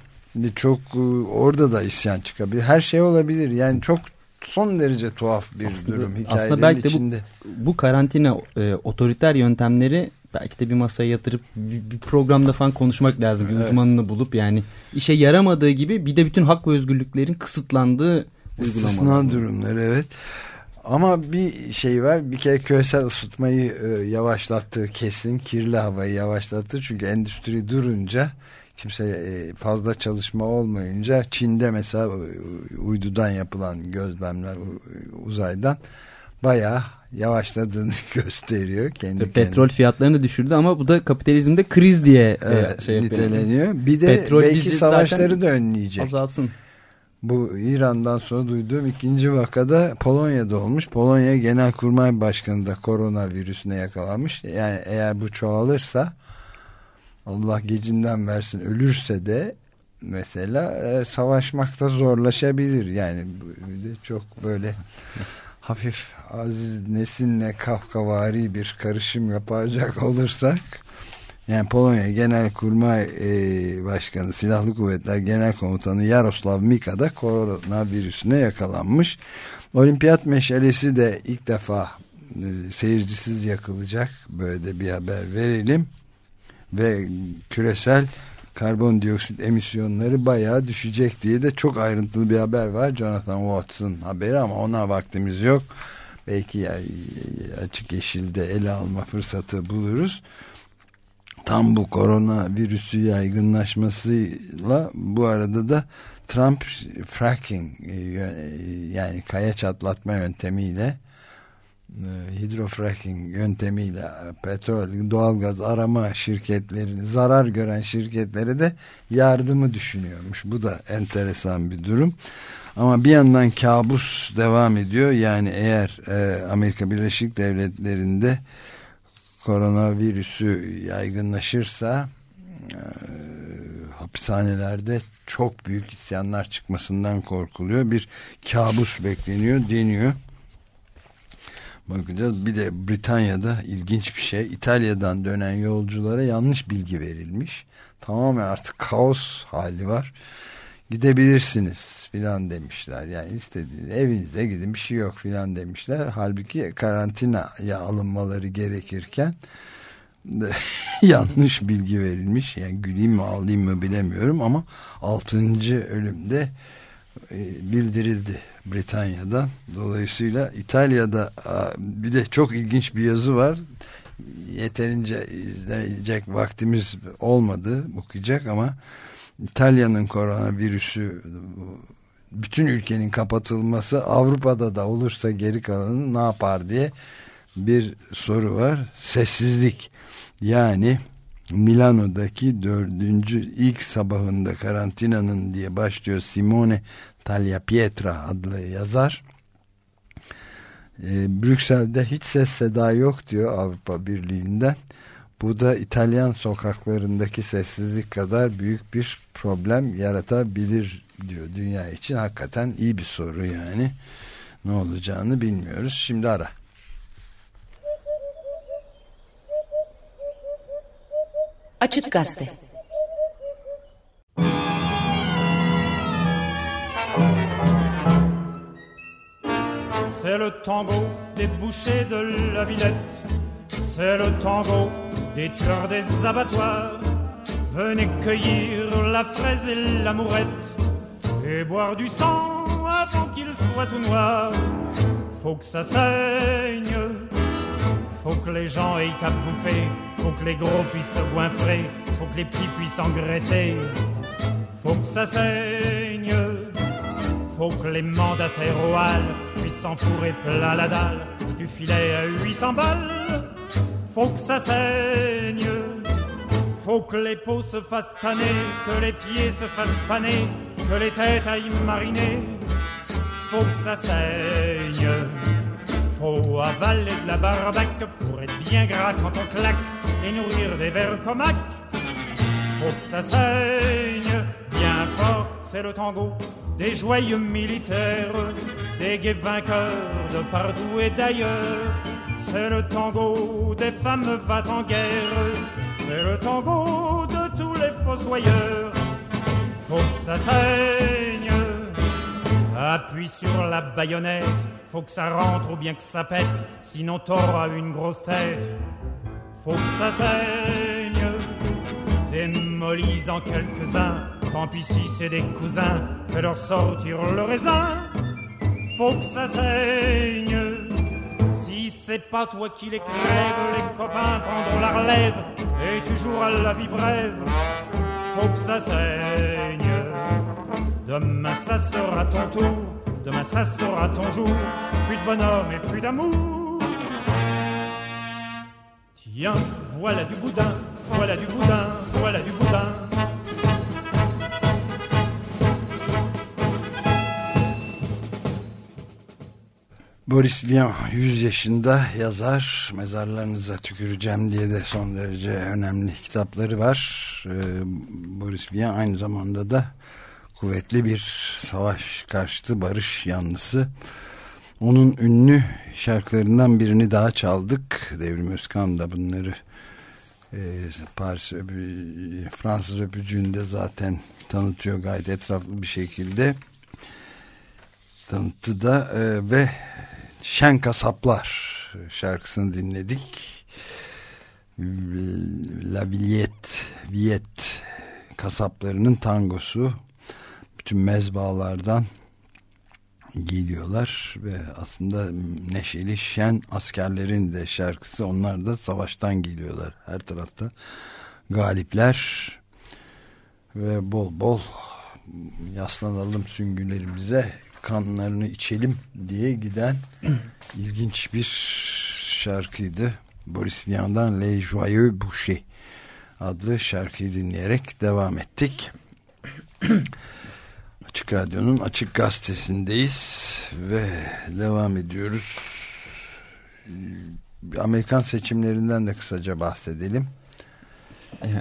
Çok e, orada da isyan çıkabilir. Her şey olabilir. Yani çok son derece tuhaf bir aslında, durum hikayelerin aslında belki de içinde. Bu, bu karantina e, otoriter yöntemleri belki de bir masaya yatırıp bir, bir programda falan konuşmak lazım. Bir evet. uzmanını bulup yani işe yaramadığı gibi bir de bütün hak ve özgürlüklerin kısıtlandığı uygulamalar. durumları evet. Ama bir şey var bir kere küresel ısıtmayı e, yavaşlattığı kesin kirli havayı yavaşlattı çünkü endüstri durunca kimse e, fazla çalışma olmayınca Çin'de mesela uydudan yapılan gözlemler uzaydan bayağı yavaşladığını gösteriyor kendi Petrol kendine. fiyatlarını düşürdü ama bu da kapitalizmde kriz diye e, evet, şey niteleniyor. Bir de Petrol belki savaşları da önleyecek. Azalsın. Bu İran'dan sonra duyduğum ikinci vakada Polonya'da olmuş. Polonya Genelkurmay Başkanı da koronavirüsüne yakalanmış. Yani eğer bu çoğalırsa Allah gecinden versin ölürse de mesela e, savaşmakta zorlaşabilir. Yani bir de çok böyle hafif Aziz Nesin'le kafkavari bir karışım yapacak olursak yani Polonya Genelkurmay e, Başkanı Silahlı Kuvvetler Genel Komutanı Yaroslav Mika da koronavirüsüne yakalanmış. Olimpiyat meşalesi de ilk defa e, seyircisiz yakılacak. Böyle de bir haber verelim. Ve küresel karbondioksit emisyonları bayağı düşecek diye de çok ayrıntılı bir haber var. Jonathan Watson haberi ama ona vaktimiz yok. Belki açık yeşilde ele alma fırsatı buluruz tam bu korona virüsü yaygınlaşmasıyla bu arada da Trump fracking e, yani kaya çatlatma yöntemiyle e, hidrofracking yöntemiyle petrol, doğalgaz arama şirketlerini zarar gören şirketlere de yardımı düşünüyormuş. Bu da enteresan bir durum. Ama bir yandan kabus devam ediyor. Yani eğer e, Amerika Birleşik Devletleri'nde koronavirüsü yaygınlaşırsa e, hapishanelerde çok büyük isyanlar çıkmasından korkuluyor. Bir kabus bekleniyor deniyor. Bakacağız. Bir de Britanya'da ilginç bir şey. İtalya'dan dönen yolculara yanlış bilgi verilmiş. Tamamen artık kaos hali var. Gidebilirsiniz filan demişler. Yani istediğiniz evinize gidin bir şey yok filan demişler. Halbuki karantinaya alınmaları gerekirken yanlış bilgi verilmiş. Yani güleyim mi ağlayayım mı bilemiyorum ama 6. ölümde e, bildirildi Britanya'dan. Dolayısıyla İtalya'da bir de çok ilginç bir yazı var. Yeterince izleyecek vaktimiz olmadı okuyacak ama İtalya'nın koronavirüsü bütün ülkenin kapatılması Avrupa'da da olursa geri kalanı ne yapar diye bir soru var. Sessizlik. Yani Milano'daki dördüncü ilk sabahında karantinanın diye başlıyor Simone Tagliapietra adlı yazar. Ee, Brüksel'de hiç ses seda yok diyor Avrupa Birliği'nden. Bu da İtalyan sokaklarındaki sessizlik kadar büyük bir problem yaratabilir diyor dünya için. Hakikaten iyi bir soru yani. Ne olacağını bilmiyoruz. Şimdi ara. Açık Gazete C'est le tango des bouchers de la Villette. C'est le tango des tueurs des abattoirs. Venez cueillir la fraise et l'amourette et boire du sang avant qu'il soit tout noir. Faut que ça saigne, faut que les gens aient à bouffer, faut que les gros puissent se goinfrer, faut que les petits puissent engraisser. Faut que ça saigne, faut que les mandataires au puissent s'enfourrer plein la dalle du filet à 800 balles. Faut que ça saigne Faut que les peaux se fassent tanner, que les pieds se fassent paner, que les têtes aillent mariner. Faut que ça saigne. Faut avaler de la barbaque pour être bien gras quand on claque et nourrir des vers comaques. Faut que ça saigne bien fort, c'est le tango des joyeux militaires, des gays vainqueurs de partout et d'ailleurs. C'est le tango des femmes va en guerre, c'est le tango de tous les fossoyeurs. Faut que ça saigne, appuie sur la baïonnette, faut que ça rentre ou bien que ça pète, sinon t'auras une grosse tête. Faut que ça saigne, démolis en quelques-uns Tant pis c'est des cousins, fais-leur sortir le raisin. Faut que ça saigne. C'est pas toi qui les crèves, les copains prendront la relève et tu joueras la vie brève. Faut que ça saigne. Demain ça sera ton tour, demain ça sera ton jour. Plus de bonhomme et plus d'amour. Tiens, voilà du boudin, voilà du boudin, voilà du boudin. Boris Vian 100 yaşında yazar mezarlarınıza tüküreceğim diye de son derece önemli kitapları var. Ee, Boris Vian aynı zamanda da kuvvetli bir savaş karşıtı barış yanlısı. Onun ünlü şarkılarından birini daha çaldık. Devrim Özkan da bunları e, Paris öpü, Fransız öpücüğünde zaten tanıtıyor gayet etraflı bir şekilde tanıttı da e, ve Şen Kasaplar şarkısını dinledik. La Villette, Villette kasaplarının tangosu. Bütün mezbalardan geliyorlar ve aslında neşeli şen askerlerin de şarkısı. Onlar da savaştan geliyorlar her tarafta. Galipler ve bol bol yaslanalım süngülerimize kanlarını içelim diye giden ilginç bir şarkıydı. Boris Vian'dan Les Joyeux Boucher adlı şarkıyı dinleyerek devam ettik. Açık Radyo'nun Açık Gazetesi'ndeyiz ve devam ediyoruz. Amerikan seçimlerinden de kısaca bahsedelim.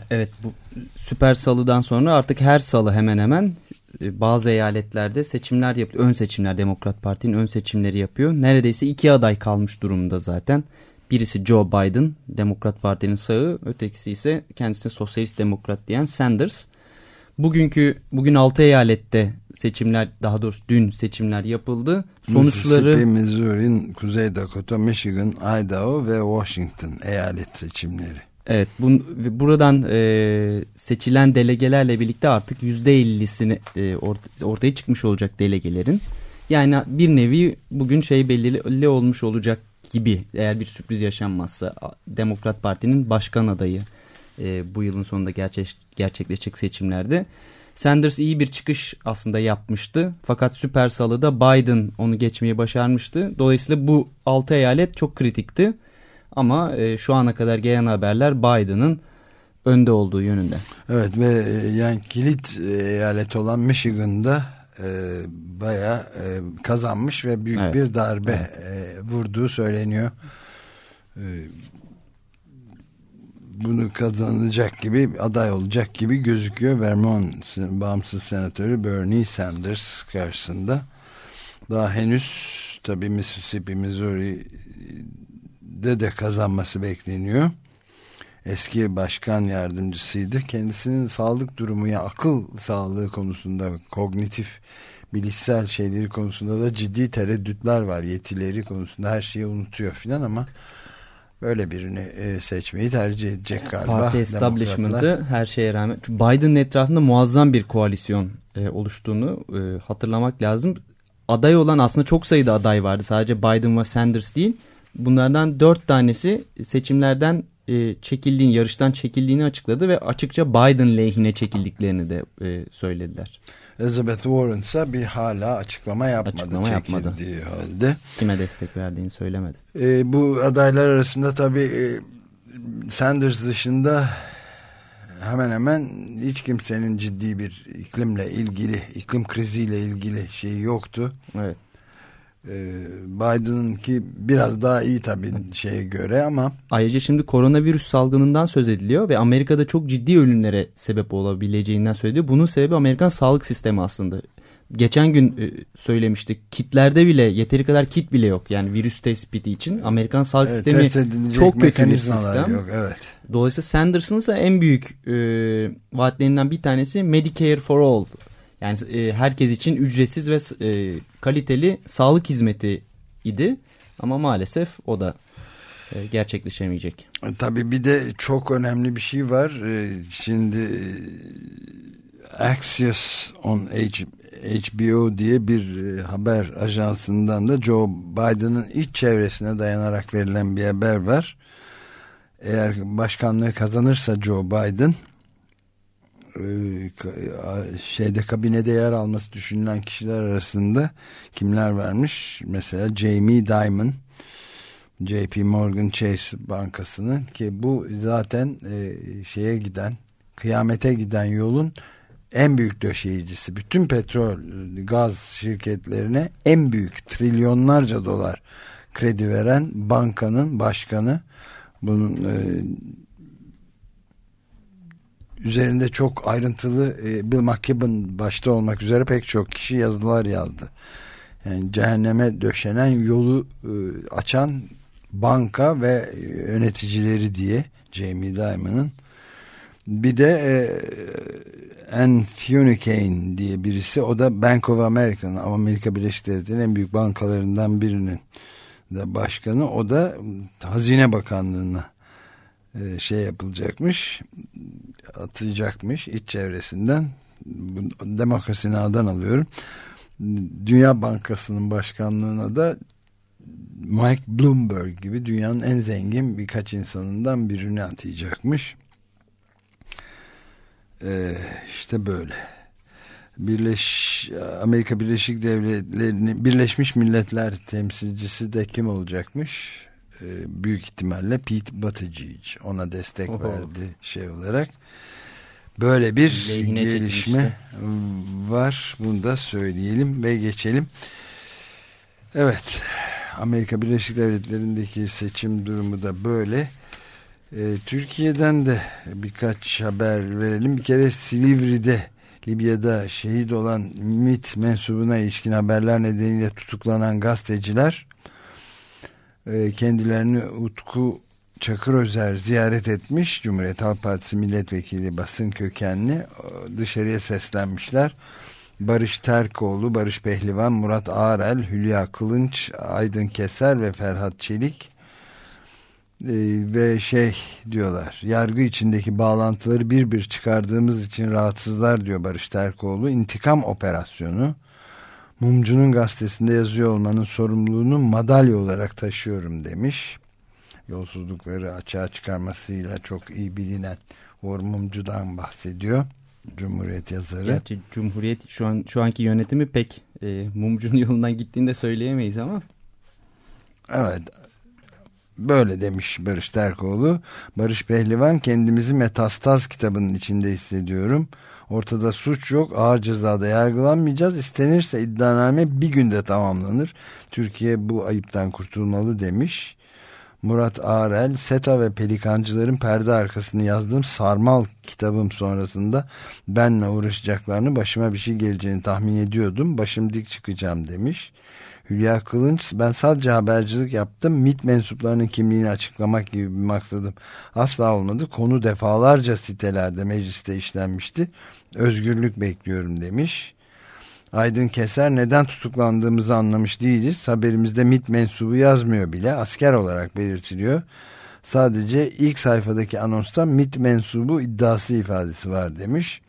Evet bu süper salıdan sonra artık her salı hemen hemen bazı eyaletlerde seçimler yapıyor. Ön seçimler Demokrat Parti'nin ön seçimleri yapıyor. Neredeyse iki aday kalmış durumda zaten. Birisi Joe Biden, Demokrat Parti'nin sağı. Ötekisi ise kendisine sosyalist demokrat diyen Sanders. Bugünkü bugün 6 eyalette seçimler daha doğrusu dün seçimler yapıldı. Sonuçları Mississippi, Missouri, Kuzey Dakota, Michigan, Idaho ve Washington eyalet seçimleri. Evet bu, buradan e, seçilen delegelerle birlikte artık %50'sini e, orta, ortaya çıkmış olacak delegelerin. Yani bir nevi bugün şey belirli olmuş olacak gibi eğer bir sürpriz yaşanmazsa Demokrat Parti'nin başkan adayı e, bu yılın sonunda gerçek, gerçekleşecek seçimlerde. Sanders iyi bir çıkış aslında yapmıştı. Fakat Süper Salı'da Biden onu geçmeyi başarmıştı. Dolayısıyla bu 6 eyalet çok kritikti. Ama e, şu ana kadar gelen haberler Biden'ın önde olduğu yönünde. Evet ve e, yani kilit e, eyalet olan Michigan'da e, bayağı e, kazanmış ve büyük evet. bir darbe evet. e, vurduğu söyleniyor. E, bunu kazanacak gibi aday olacak gibi gözüküyor Vermont bağımsız senatörü Bernie Sanders karşısında. Daha henüz tabii Mississippi, Missouri de de kazanması bekleniyor. Eski başkan yardımcısıydı. Kendisinin sağlık durumu ya akıl sağlığı konusunda kognitif bilişsel şeyleri konusunda da ciddi tereddütler var. Yetileri konusunda her şeyi unutuyor filan ama böyle birini e, seçmeyi tercih edecek galiba. Parti establishment'ı her şeye rağmen. Biden'ın etrafında muazzam bir koalisyon e, oluştuğunu e, hatırlamak lazım. Aday olan aslında çok sayıda aday vardı. Sadece Biden ve Sanders değil. Bunlardan dört tanesi seçimlerden e, çekildiğini, yarıştan çekildiğini açıkladı ve açıkça Biden lehine çekildiklerini de e, söylediler. Elizabeth Warren ise bir hala açıklama yapmadı. Açıklama yapmadı. halde. Kime destek verdiğini söylemedi. E, bu adaylar arasında tabii e, Sanders dışında hemen hemen hiç kimsenin ciddi bir iklimle ilgili, iklim kriziyle ilgili şeyi yoktu. Evet. Ee, Biden'ınki biraz daha iyi tabii şeye göre ama Ayrıca şimdi koronavirüs salgınından söz ediliyor ve Amerika'da çok ciddi ölümlere sebep olabileceğinden söyleniyor. Bunun sebebi Amerikan sağlık sistemi aslında. Geçen gün e, söylemiştik kitlerde bile yeteri kadar kit bile yok. Yani virüs tespiti için Amerikan sağlık evet, sistemi çok kötü bir sistem. yok. Evet. Dolayısıyla Sanders'ın ise en büyük e, vaatlerinden bir tanesi Medicare for All. Yani e, herkes için ücretsiz ve e, kaliteli sağlık hizmeti idi. Ama maalesef o da e, gerçekleşemeyecek. E, Tabii bir de çok önemli bir şey var. E, Şimdi e, Axios on H- HBO diye bir e, haber ajansından da Joe Biden'ın iç çevresine dayanarak verilen bir haber var. Eğer başkanlığı kazanırsa Joe Biden şeyde kabinede yer alması düşünülen kişiler arasında kimler vermiş? Mesela Jamie Dimon JP Morgan Chase bankasının ki bu zaten e, şeye giden kıyamete giden yolun en büyük döşeyicisi. Bütün petrol, gaz şirketlerine en büyük trilyonlarca dolar kredi veren bankanın başkanı. Bunun e, üzerinde çok ayrıntılı e, Bill McKibben başta olmak üzere pek çok kişi yazılar yazdı. Yani cehenneme döşenen yolu e, açan banka ve yöneticileri diye Jamie Dimon'ın bir de e, Anne Funicane diye birisi o da Bank of America'nın Amerika Birleşik Devletleri'nin en büyük bankalarından birinin de başkanı o da Hazine Bakanlığı'na e, şey yapılacakmış atacakmış iç çevresinden Bu demokrasi Nağ'dan alıyorum Dünya Bankası'nın başkanlığına da Mike Bloomberg gibi dünyanın en zengin birkaç insanından birini atayacakmış. Ee, işte böyle. Birleş Amerika Birleşik Devletleri Birleşmiş Milletler temsilcisi de kim olacakmış? Ee, büyük ihtimalle Pete Buttigieg ona destek Oho. verdi şey olarak. Böyle bir Lehine gelişme çekilmişti. var. Bunu da söyleyelim ve geçelim. Evet. Amerika Birleşik Devletleri'ndeki seçim durumu da böyle. Ee, Türkiye'den de birkaç haber verelim. Bir kere Silivri'de Libya'da şehit olan MIT mensubuna ilişkin haberler nedeniyle tutuklanan gazeteciler e, kendilerini Utku Çakırözer ziyaret etmiş. Cumhuriyet Halk Partisi milletvekili basın kökenli e, dışarıya seslenmişler. Barış Terkoğlu, Barış Pehlivan, Murat Ağrel, Hülya Kılınç, Aydın Keser ve Ferhat Çelik Ee, ve şey diyorlar yargı içindeki bağlantıları bir bir çıkardığımız için rahatsızlar diyor Barış Terkoğlu. İntikam operasyonu Mumcu'nun gazetesinde yazıyor olmanın sorumluluğunu madalya olarak taşıyorum demiş. Yolsuzlukları açığa çıkarmasıyla çok iyi bilinen Uğur Mumcu'dan bahsediyor. Cumhuriyet yazarı. Gerçi Cumhuriyet şu an şu anki yönetimi pek e, mumcunun yolundan gittiğini de söyleyemeyiz ama Evet. Böyle demiş Barış Terkoğlu. Barış Pehlivan kendimizi Metastaz kitabının içinde hissediyorum. Ortada suç yok. Ağır cezada yargılanmayacağız. İstenirse iddianame bir günde tamamlanır. Türkiye bu ayıptan kurtulmalı demiş. Murat Ağrel, SETA ve Pelikancıların perde arkasını yazdığım Sarmal kitabım sonrasında benle uğraşacaklarını başıma bir şey geleceğini tahmin ediyordum. Başım dik çıkacağım demiş. Hülya Kılınç ben sadece habercilik yaptım. MIT mensuplarının kimliğini açıklamak gibi bir maksadım asla olmadı. Konu defalarca sitelerde mecliste işlenmişti. Özgürlük bekliyorum demiş. Aydın Keser neden tutuklandığımızı anlamış değiliz. Haberimizde MIT mensubu yazmıyor bile. Asker olarak belirtiliyor. Sadece ilk sayfadaki anonsta MIT mensubu iddiası ifadesi var demiş.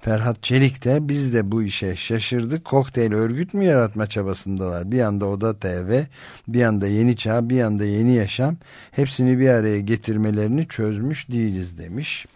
Ferhat Çelik de biz de bu işe şaşırdık. Kokteyl örgüt mü yaratma çabasındalar. Bir yanda Oda TV, bir yanda Yeni Çağ, bir yanda Yeni Yaşam. Hepsini bir araya getirmelerini çözmüş değiliz demiş.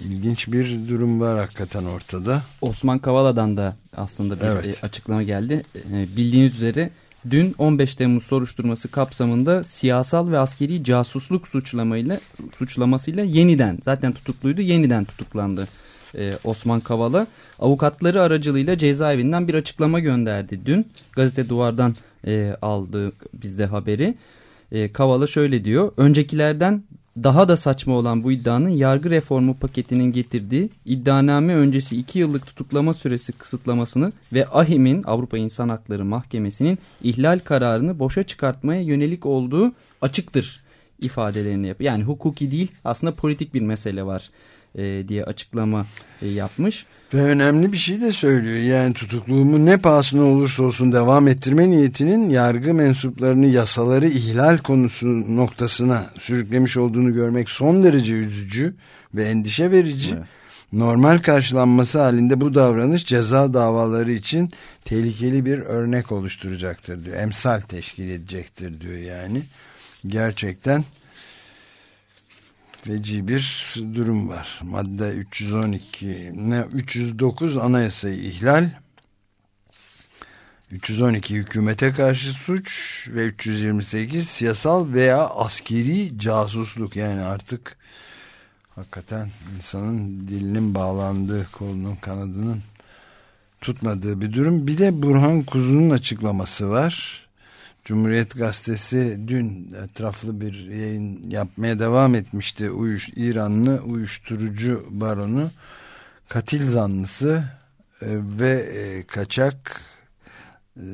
İlginç bir durum var hakikaten ortada. Osman Kavala'dan da aslında bir Evet. e, açıklama geldi. E, bildiğiniz üzere dün 15 Temmuz soruşturması kapsamında siyasal ve askeri casusluk suçlamayla suçlamasıyla yeniden zaten tutukluydu yeniden tutuklandı e, Osman Kavala. Avukatları aracılığıyla cezaevinden bir açıklama gönderdi dün. Gazete Duvar'dan e, aldık bizde haberi. E, Kavala şöyle diyor. Öncekilerden daha da saçma olan bu iddianın yargı reformu paketinin getirdiği iddianame öncesi 2 yıllık tutuklama süresi kısıtlamasını ve AHİM'in Avrupa İnsan Hakları Mahkemesi'nin ihlal kararını boşa çıkartmaya yönelik olduğu açıktır ifadelerini yapıyor. Yani hukuki değil aslında politik bir mesele var e, diye açıklama e, yapmış. Ve önemli bir şey de söylüyor. Yani tutukluğumu ne pahasına olursa olsun devam ettirme niyetinin yargı mensuplarını yasaları ihlal konusu noktasına sürüklemiş olduğunu görmek son derece üzücü ve endişe verici. Evet. Normal karşılanması halinde bu davranış ceza davaları için tehlikeli bir örnek oluşturacaktır diyor. Emsal teşkil edecektir diyor yani. Gerçekten feci bir durum var. Madde 312 ne 309 anayasayı ihlal 312 hükümete karşı suç ve 328 siyasal veya askeri casusluk yani artık hakikaten insanın dilinin bağlandığı kolunun kanadının tutmadığı bir durum. Bir de Burhan Kuzu'nun açıklaması var. Cumhuriyet Gazetesi dün etraflı bir yayın yapmaya devam etmişti. Uyuş, İranlı uyuşturucu baronu katil zanlısı e, ve e, kaçak e,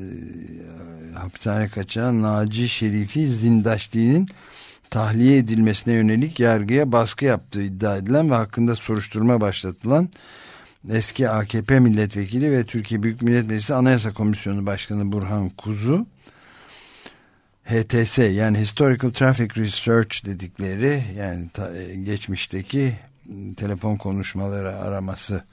hapishane kaçağı Naci Şerifi Zindaşti'nin tahliye edilmesine yönelik yargıya baskı yaptığı iddia edilen ve hakkında soruşturma başlatılan eski AKP milletvekili ve Türkiye Büyük Millet Meclisi Anayasa Komisyonu Başkanı Burhan Kuzu HTS yani Historical Traffic Research dedikleri yani ta, e, geçmişteki telefon konuşmaları araması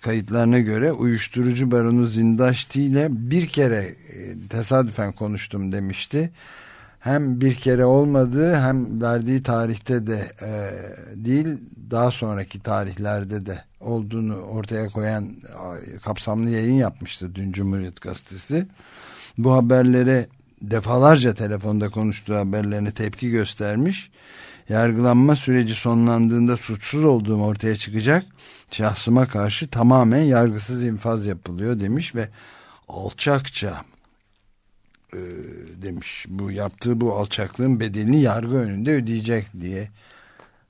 kayıtlarına göre uyuşturucu baronu Zindaşti ile bir kere e, tesadüfen konuştum demişti. Hem bir kere olmadığı hem verdiği tarihte de e, değil daha sonraki tarihlerde de olduğunu ortaya koyan kapsamlı yayın yapmıştı dün Cumhuriyet Gazetesi. Bu haberlere defalarca telefonda konuştuğu haberlerine tepki göstermiş. Yargılanma süreci sonlandığında suçsuz olduğum ortaya çıkacak. Şahsıma karşı tamamen yargısız infaz yapılıyor demiş ve alçakça e, demiş. Bu yaptığı bu alçaklığın bedelini yargı önünde ödeyecek diye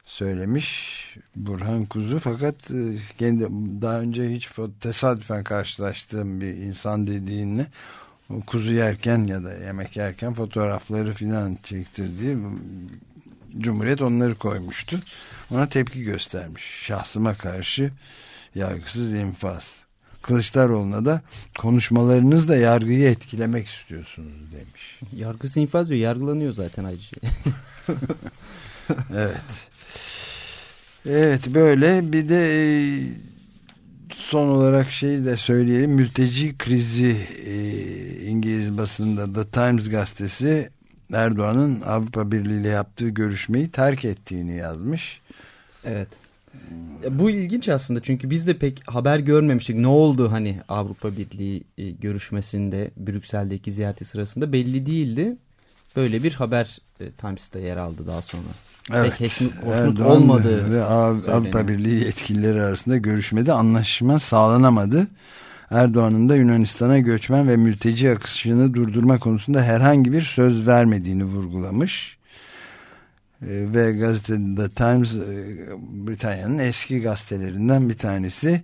söylemiş Burhan Kuzu fakat e, kendi daha önce hiç tesadüfen karşılaştığım bir insan dediğini kuzu yerken ya da yemek yerken fotoğrafları filan çektirdiği Cumhuriyet onları koymuştu. Ona tepki göstermiş. Şahsıma karşı yargısız infaz. Kılıçdaroğlu'na da konuşmalarınızla yargıyı etkilemek istiyorsunuz demiş. Yargısız infaz diyor. Yargılanıyor zaten ayrıca. evet. Evet böyle bir de e, son olarak şeyi de söyleyelim. Mülteci krizi e, İngiliz basında The Times gazetesi Erdoğan'ın Avrupa Birliği ile yaptığı görüşmeyi terk ettiğini yazmış. Evet. Bu ilginç aslında çünkü biz de pek haber görmemiştik. Ne oldu hani Avrupa Birliği e, görüşmesinde Brüksel'deki ziyareti sırasında belli değildi. Böyle bir haber e, Times'ta yer aldı daha sonra. Evet. Pek hoşnut olmadığı ve Avrupa Birliği yetkilileri arasında görüşmede anlaşma sağlanamadı. Erdoğan'ın da Yunanistan'a göçmen ve mülteci akışını durdurma konusunda herhangi bir söz vermediğini vurgulamış. Ee, ve gazetede The Times e, Britanya'nın eski gazetelerinden bir tanesi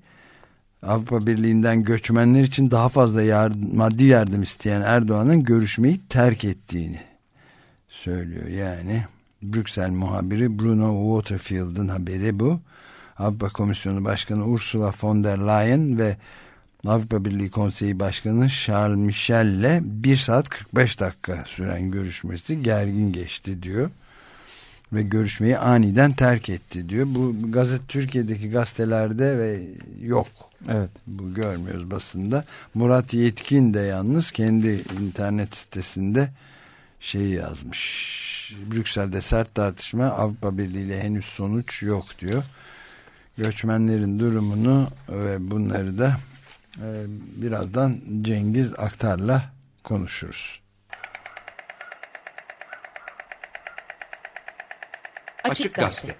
Avrupa Birliği'nden göçmenler için daha fazla yardım, maddi yardım isteyen Erdoğan'ın görüşmeyi terk ettiğini söylüyor. Yani Brüksel muhabiri Bruno Waterfield'ın haberi bu. Avrupa Komisyonu Başkanı Ursula von der Leyen ve Avrupa Birliği Konseyi Başkanı Charles Michel ile 1 saat 45 dakika süren görüşmesi gergin geçti diyor. Ve görüşmeyi aniden terk etti diyor. Bu gazete Türkiye'deki gazetelerde ve yok. Evet. Bu görmüyoruz basında. Murat Yetkin de yalnız kendi internet sitesinde şey yazmış. Brüksel'de sert tartışma Avrupa Birliği ile henüz sonuç yok diyor. Göçmenlerin durumunu ve bunları da e, birazdan Cengiz Aktar'la konuşuruz. Açık Gazete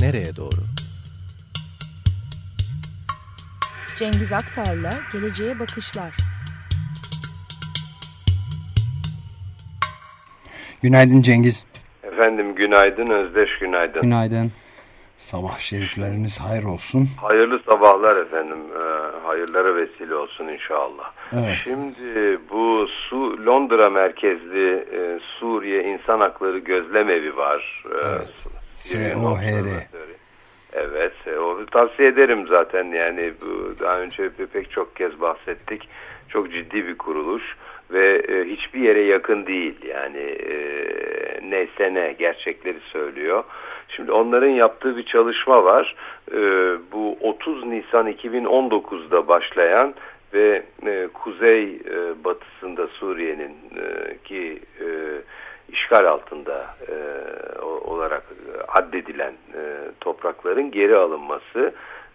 Nereye doğru? Cengiz Aktar'la Geleceğe Bakışlar. Günaydın Cengiz. Efendim günaydın Özdeş günaydın. Günaydın. Sabah şerifleriniz hayır olsun. Hayırlı sabahlar efendim. Ee, hayırlara vesile olsun inşallah. Evet. Şimdi bu su Londra merkezli e, Suriye İnsan Hakları Gözlem Evi var. Ee, Evet. SOHR. Evet, o tavsiye ederim zaten yani daha önce pek çok kez bahsettik. Çok ciddi bir kuruluş ve e, hiçbir yere yakın değil yani e, neyse ne gerçekleri söylüyor. Şimdi onların yaptığı bir çalışma var. E, bu 30 Nisan 2019'da başlayan ve e, kuzey e, batısında Suriye'nin e, ki e, işgal altında e, olarak addedilen e, toprakların geri alınması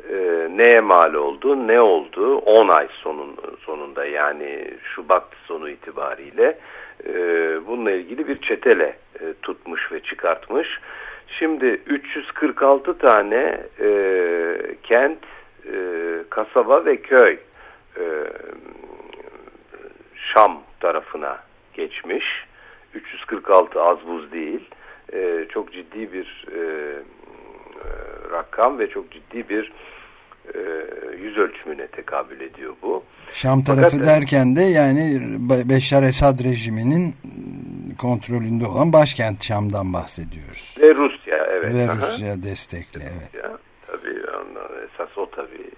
e, neye mal oldu, ne oldu 10 ay sonun, sonunda yani Şubat sonu itibariyle e, bununla ilgili bir çetele e, tutmuş ve çıkartmış. Şimdi 346 tane e, kent, e, kasaba ve köy e, Şam tarafına geçmiş. 346 az buz değil. E, çok ciddi bir e, e, rakam ve çok ciddi bir e, yüz ölçümüne tekabül ediyor bu. Şam tarafı Fakat- derken de yani Be- Beşar Esad rejiminin kontrolünde olan başkent Şam'dan bahsediyoruz. Ve Rusya evet. Ve Aha. Rusya destekli evet. Ya, tabii ondan esas o tabii e,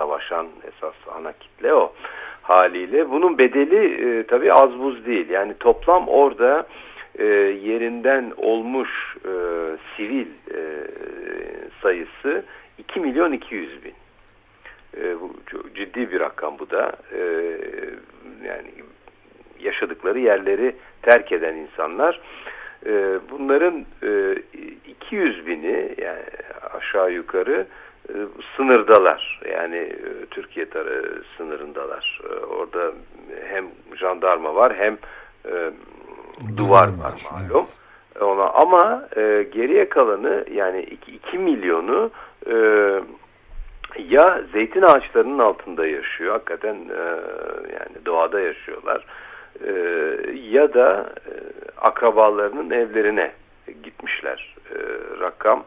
savaşan esas ana kitle o haliyle. Bunun bedeli e, tabii az buz değil. Yani toplam orada e, yerinden olmuş e, sivil e, sayısı 2 milyon 200 bin. E, bu çok ciddi bir rakam bu da. E, yani yaşadıkları yerleri terk eden insanlar. E, bunların e, 200 bini yani aşağı yukarı e, sınırdalar. Yani e, Türkiye tarafı sınırındalar. E, orada hem jandarma var hem e, duvar var malum. Ona ama e, geriye kalanı yani 2, 2 milyonu e, ya zeytin ağaçlarının altında yaşıyor hakikaten e, yani doğada yaşıyorlar E, ya da e, akrabalarının evlerine gitmişler E, rakam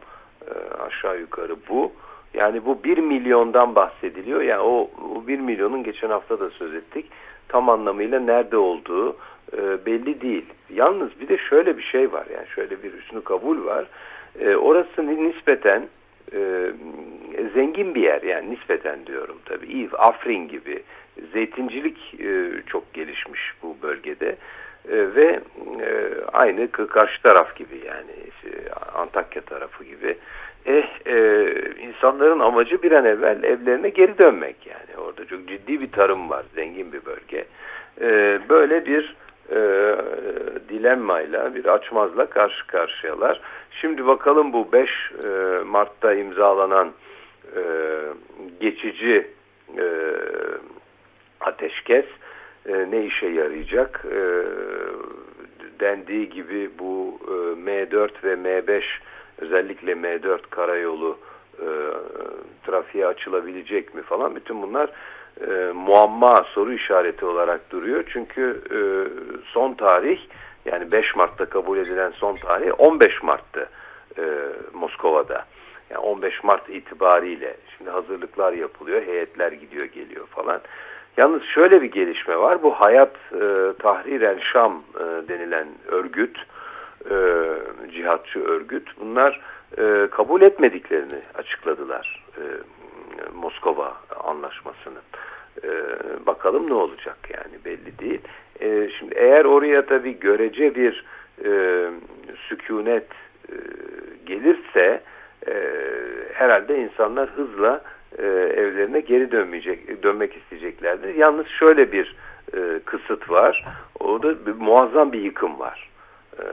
e, aşağı yukarı bu yani bu 1 milyondan bahsediliyor. Yani o, o 1 milyonun geçen hafta da söz ettik. Tam anlamıyla nerede olduğu e, belli değil. Yalnız bir de şöyle bir şey var. Yani şöyle bir üstünü kabul var. E, orası nispeten e, zengin bir yer. Yani nispeten diyorum tabii. Afrin gibi. Zeytincilik e, çok gelişmiş bu bölgede E, ve e, aynı karşı taraf gibi yani işte, Antakya tarafı gibi. Eh, e, insanların amacı bir an evvel evlerine geri dönmek yani orada çok ciddi bir tarım var zengin bir bölge. E, böyle bir e, dilemmayla bir açmazla karşı karşıyalar. Şimdi bakalım bu 5 e, Mart'ta imzalanan e, geçici e, ateşkes e, ne işe yarayacak? E, dendiği gibi bu e, M4 ve M5 özellikle M4 karayolu e, trafiğe açılabilecek mi falan bütün bunlar e, muamma soru işareti olarak duruyor. Çünkü e, son tarih yani 5 Mart'ta kabul edilen son tarih 15 Mart'tı e, Moskova'da. Yani 15 Mart itibariyle şimdi hazırlıklar yapılıyor, heyetler gidiyor geliyor falan. Yalnız şöyle bir gelişme var. Bu Hayat e, Tahrir el Şam e, denilen örgüt, e, cihatçı örgüt bunlar e, kabul etmediklerini açıkladılar e, Moskova anlaşmasını. E, bakalım ne olacak yani belli değil. E, şimdi eğer oraya tabii görece bir e, sükunet e, gelirse e, herhalde insanlar hızla e, evlerine geri dönmeyecek, dönmek isteyeceklerdir. Yalnız şöyle bir e, kısıt var. O da bir, muazzam bir yıkım var. E,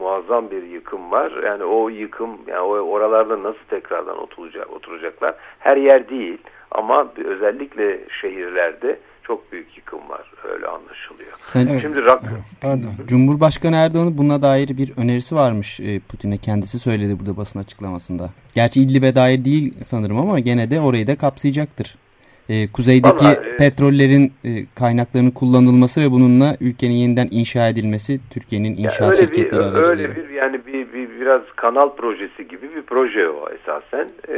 muazzam bir yıkım var. Yani o yıkım, yani o oralarda nasıl tekrardan oturacak, oturacaklar? Her yer değil ama özellikle şehirlerde çok büyük yıkım var öyle anlaşılıyor. Sen, Evet. Şimdi rak Pardon. Cumhurbaşkanı Erdoğan'ın buna dair bir önerisi varmış e, Putin'e. Kendisi söyledi burada basın açıklamasında. Gerçi İdlib'e dair değil sanırım ama gene de orayı da kapsayacaktır. E, kuzeydeki Vallahi, e, petrollerin e, kaynaklarının kullanılması ve bununla ülkenin yeniden inşa edilmesi Türkiye'nin Ya inşaat öyle şirketleri bir, aracılığıyla. öyle bir yani bir, bir biraz kanal projesi gibi bir proje o esasen. Ee,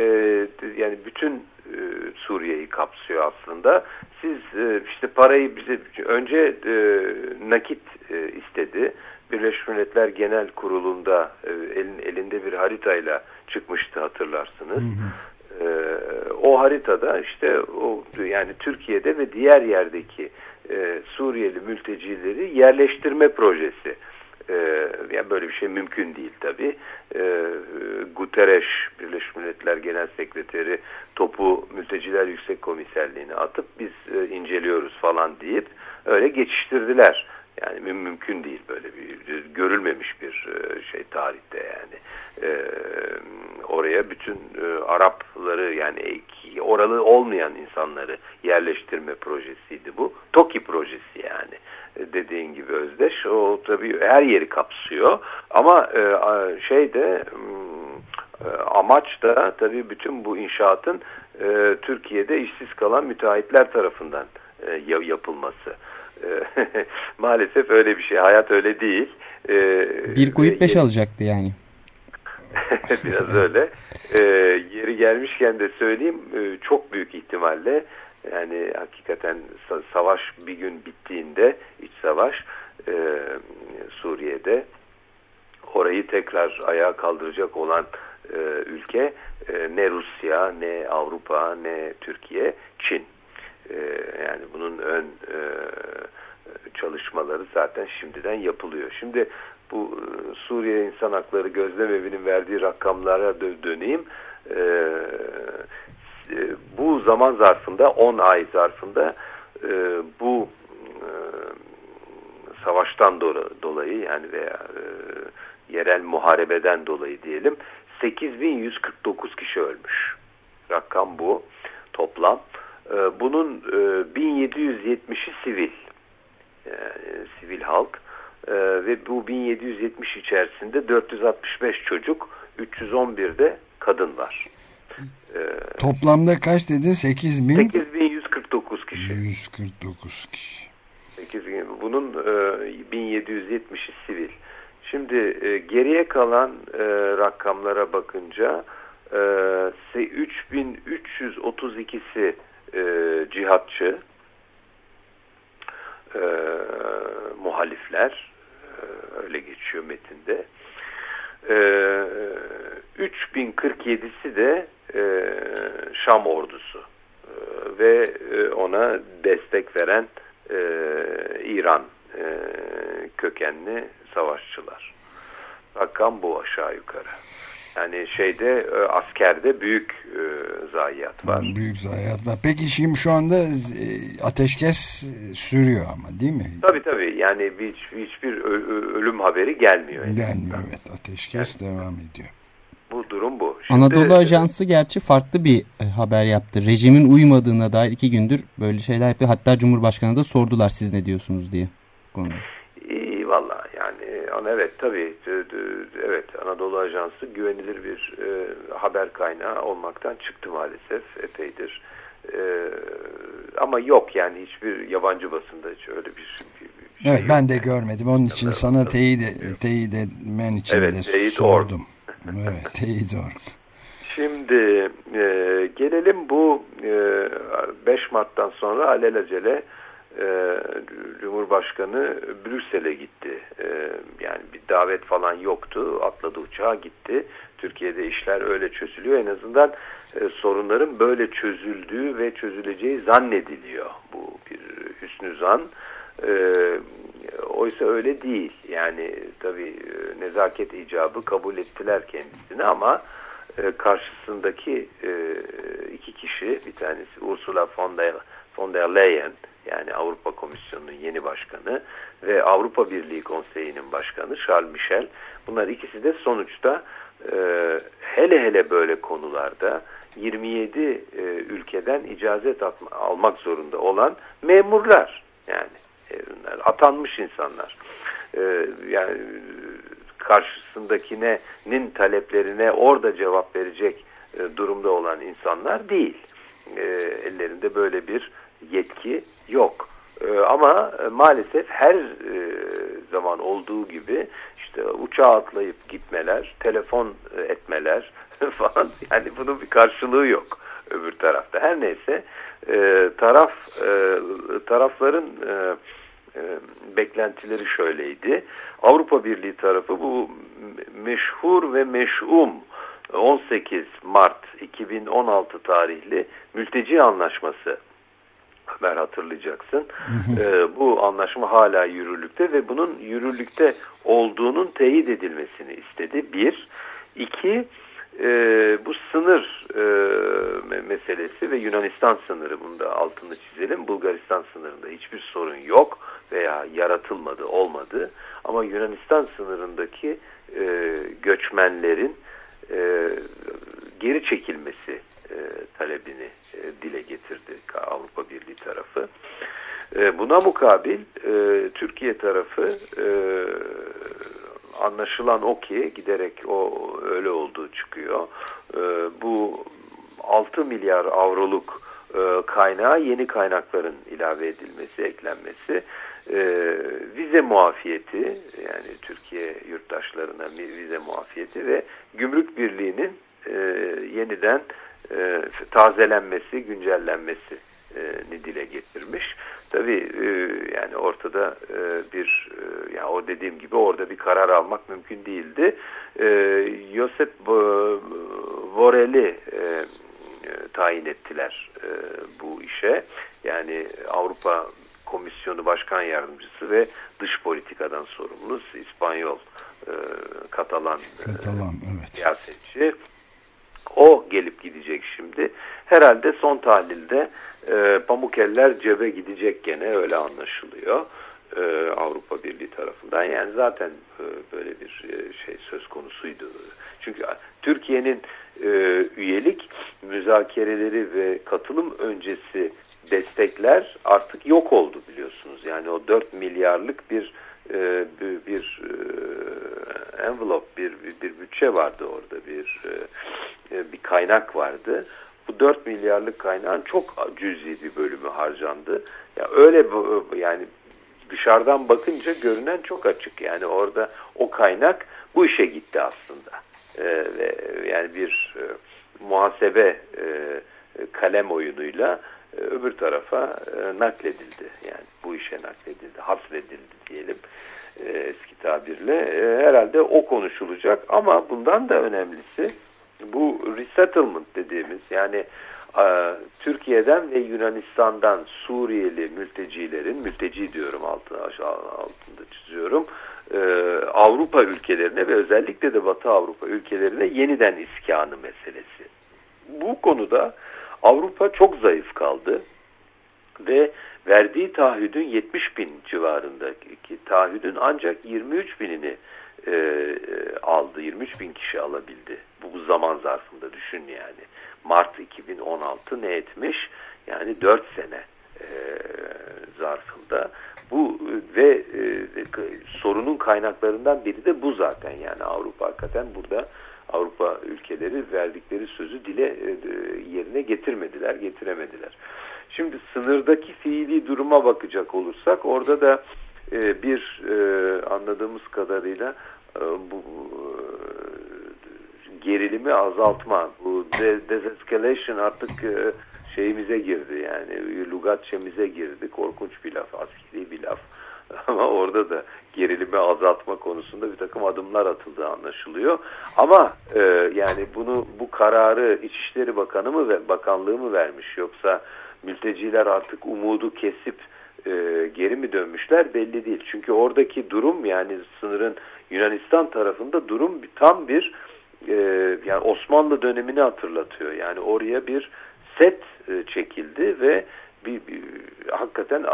yani bütün e, Suriye'yi kapsıyor aslında. Siz e, işte parayı bize önce e, nakit e, istedi. Birleşmiş Milletler Genel Kurulu'nda e, elin, elinde bir haritayla çıkmıştı hatırlarsınız. Ee, o haritada işte o yani Türkiye'de ve diğer yerdeki e, Suriyeli mültecileri yerleştirme projesi. Ee, yani böyle bir şey mümkün değil tabi. Ee, Guterres Birleşmiş Milletler Genel Sekreteri topu mülteciler yüksek komiserliğine atıp biz e, inceliyoruz falan deyip öyle geçiştirdiler. Yani müm- mümkün değil böyle bir görülmemiş bir e, şey tarihte yani. Ee, oraya bütün e, Arapları yani oralı olmayan insanları yerleştirme projesiydi bu. TOKİ projesi yani E, dediğin gibi Özdeş. O tabii her yeri kapsıyor ama e, şey de e, amaç da tabii bütün bu inşaatın e, Türkiye'de işsiz kalan müteahhitler tarafından e, ya- yapılması. Maalesef öyle bir şey. Hayat öyle değil. E, Bir koyup beş alacaktı yani. Biraz öyle. Ee, yeri gelmişken de söyleyeyim e, çok büyük ihtimalle yani hakikaten sa- savaş bir gün bittiğinde iç savaş e, Suriye'de orayı tekrar ayağa kaldıracak olan e, ülke e, ne Rusya ne Avrupa ne Türkiye Çin. E, yani bunun ön e, çalışmaları zaten şimdiden yapılıyor. Şimdi bu e, Suriye İnsan Hakları Gözlem Evi'nin verdiği rakamlara dö- döneyim. E, e, bu zaman zarfında 10 ay zarfında e, bu e, savaştan do- dolayı yani veya e, yerel muharebeden dolayı diyelim 8149 kişi ölmüş. Rakam bu toplam. E, bunun e, 1770'i sivil. Yani sivil halk E, ve bu 1770 içerisinde 465 çocuk 311 de kadın var. E, Toplamda kaç dedin? 8 bin? 8149 kişi. 149 kişi. 8 bin. Bunun e, 1770'i sivil. Şimdi e, geriye kalan e, rakamlara bakınca e, se- 3332'si e, cihatçı, e, muhalifler, e, öyle geçiyor metinde. E, 3047'si de e, Şam ordusu E, ve e, ona destek veren e, İran e, kökenli savaşçılar. Rakam bu aşağı yukarı. Yani şeyde e, askerde büyük e, zayiat var. Büyük zayiat var. Peki şimdi şu anda e, ateşkes e, sürüyor ama değil mi? Tabii tabii yani hiç, hiçbir ölüm haberi gelmiyor. Gelmiyor evet. Ateşkes devam ediyor. Bu durum bu. Şimdi, Anadolu Ajansı gerçi farklı bir haber yaptı. Rejimin uymadığına dair iki gündür böyle şeyler yapıyor. Hatta Cumhurbaşkanı da sordular siz ne diyorsunuz diye. Konuda. İyi valla yani evet tabii d- evet Anadolu Ajansı güvenilir bir e, haber kaynağı olmaktan çıktı maalesef epeydir. E, ama yok yani hiçbir yabancı basında hiç öyle bir, bir, bir şey Evet yok. ben de görmedim. Onun için Evet, sana teyit, teyit etmen için Evet, de teyit sordum. evet teyit org. Şimdi e, gelelim bu e, 5 Mart'tan sonra alelacele e, Cumhurbaşkanı Brüksel'e gitti. E, yani bir davet falan yoktu. Atladı uçağa gitti. Türkiye'de işler öyle çözülüyor. En azından e, sorunların böyle çözüldüğü ve çözüleceği zannediliyor. Bu bir hüsnü zan. E, oysa öyle değil. Yani tabii e, nezaket icabı kabul ettiler kendisini ama e, karşısındaki e, iki kişi bir tanesi Ursula von der, von der Leyen yani Avrupa Komisyonu'nun yeni başkanı ve Avrupa Birliği Konseyi'nin başkanı Charles Michel bunlar ikisi de sonuçta e, hele hele böyle konularda 27 e, ülkeden icazet atma, almak zorunda olan memurlar yani e, atanmış insanlar. E, yani karşısındakine'nin taleplerine orada cevap verecek e, durumda olan insanlar değil. E, ellerinde böyle bir yetki yok. E, ama e, maalesef her e, zaman olduğu gibi işte uçağa atlayıp gitmeler, telefon e, etmeler falan yani bunun bir karşılığı yok öbür tarafta. Her neyse taraf tarafların beklentileri şöyleydi. Avrupa Birliği tarafı bu meşhur ve meşhum 18 Mart 2016 tarihli mülteci anlaşması Ömer hatırlayacaksın. ee, bu anlaşma hala yürürlükte ve bunun yürürlükte olduğunun teyit edilmesini istedi. Bir. iki e, bu sınır e, meselesi ve Yunanistan sınırı bunda altını çizelim. Bulgaristan sınırında hiçbir sorun yok veya yaratılmadı, olmadı. Ama Yunanistan sınırındaki e, göçmenlerin e, geri çekilmesi e, talebini e, dile getirdi Avrupa Birliği tarafı. E, buna mukabil e, Türkiye tarafı e, anlaşılan o ki giderek o öyle olduğu çıkıyor. E, bu 6 milyar avroluk e, kaynağa yeni kaynakların ilave edilmesi, eklenmesi e, vize muafiyeti yani Türkiye yurttaşlarına vize muafiyeti ve gümrük birliğinin e, yeniden e, tazelenmesi, güncellenmesi e, ni dile getirmiş. Tabii e, yani ortada e, bir e, yani o dediğim gibi orada bir karar almak mümkün değildi. E, Josep Borel'i e, tayin ettiler e, bu işe. Yani Avrupa Komisyonu Başkan Yardımcısı ve dış politikadan sorumlu İspanyol e, Katalan, Katalan e, evet. siyasetçi. O gelip gidecek şimdi. Herhalde son tahlilde e, Pamukeller cebe gidecek gene öyle anlaşılıyor. E, Avrupa Birliği tarafından. Yani zaten e, böyle bir e, şey söz konusuydu. Çünkü Türkiye'nin e, üyelik müzakereleri ve katılım öncesi destekler artık yok oldu biliyorsunuz. Yani o 4 milyarlık bir e, bir, bir e, envelope, bir, bir, bir bütçe vardı orada, bir e, bir kaynak vardı. Bu 4 milyarlık kaynağın çok cüzi bir bölümü harcandı. Ya öyle yani dışarıdan bakınca görünen çok açık. Yani orada o kaynak bu işe gitti aslında. E, ve yani bir e, muhasebe e, kalem oyunuyla e, öbür tarafa e, nakledildi. Yani bu işe nakledildi, hasredildi diyelim e, eski tabirle. E, herhalde o konuşulacak ama bundan da önemlisi bu resettlement dediğimiz yani e, Türkiye'den ve Yunanistan'dan Suriyeli mültecilerin, mülteci diyorum altı, aşağı, altında çiziyorum, e, Avrupa ülkelerine ve özellikle de Batı Avrupa ülkelerine yeniden iskanı meselesi. Bu konuda Avrupa çok zayıf kaldı ve verdiği taahhüdün 70 bin civarındaki taahhüdün ancak 23 binini e, e, aldı. 23 bin kişi alabildi. Bu, bu zaman zarfında düşün yani. Mart 2016 ne etmiş? Yani 4 sene e, zarfında. Bu ve e, sorunun kaynaklarından biri de bu zaten. Yani Avrupa hakikaten burada Avrupa ülkeleri verdikleri sözü dile e, yerine getirmediler, getiremediler. Şimdi sınırdaki fiili duruma bakacak olursak orada da e, bir e, anladığımız kadarıyla bu gerilimi azaltma, bu desescalation artık şeyimize girdi yani lugatçemize girdi. Korkunç bir laf, askeri bir laf. Ama orada da gerilimi azaltma konusunda bir takım adımlar atıldığı anlaşılıyor. Ama e, yani bunu bu kararı İçişleri Bakanı mı ve Bakanlığı mı vermiş yoksa mülteciler artık umudu kesip e, geri mi dönmüşler belli değil. Çünkü oradaki durum yani sınırın Yunanistan tarafında durum tam bir e, yani Osmanlı dönemini hatırlatıyor. Yani oraya bir set e, çekildi ve bir, bir hakikaten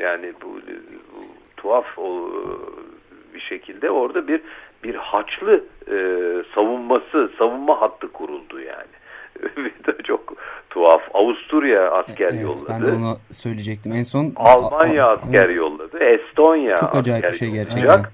yani bu, bu tuhaf o, bir şekilde orada bir bir haçlı e, savunması, savunma hattı kuruldu yani. çok tuhaf. Avusturya asker evet, yolladı. Ben de onu söyleyecektim. En son Almanya A- asker evet. yolladı. Estonya Çok acayip bir şey yollayacak. gerçekten.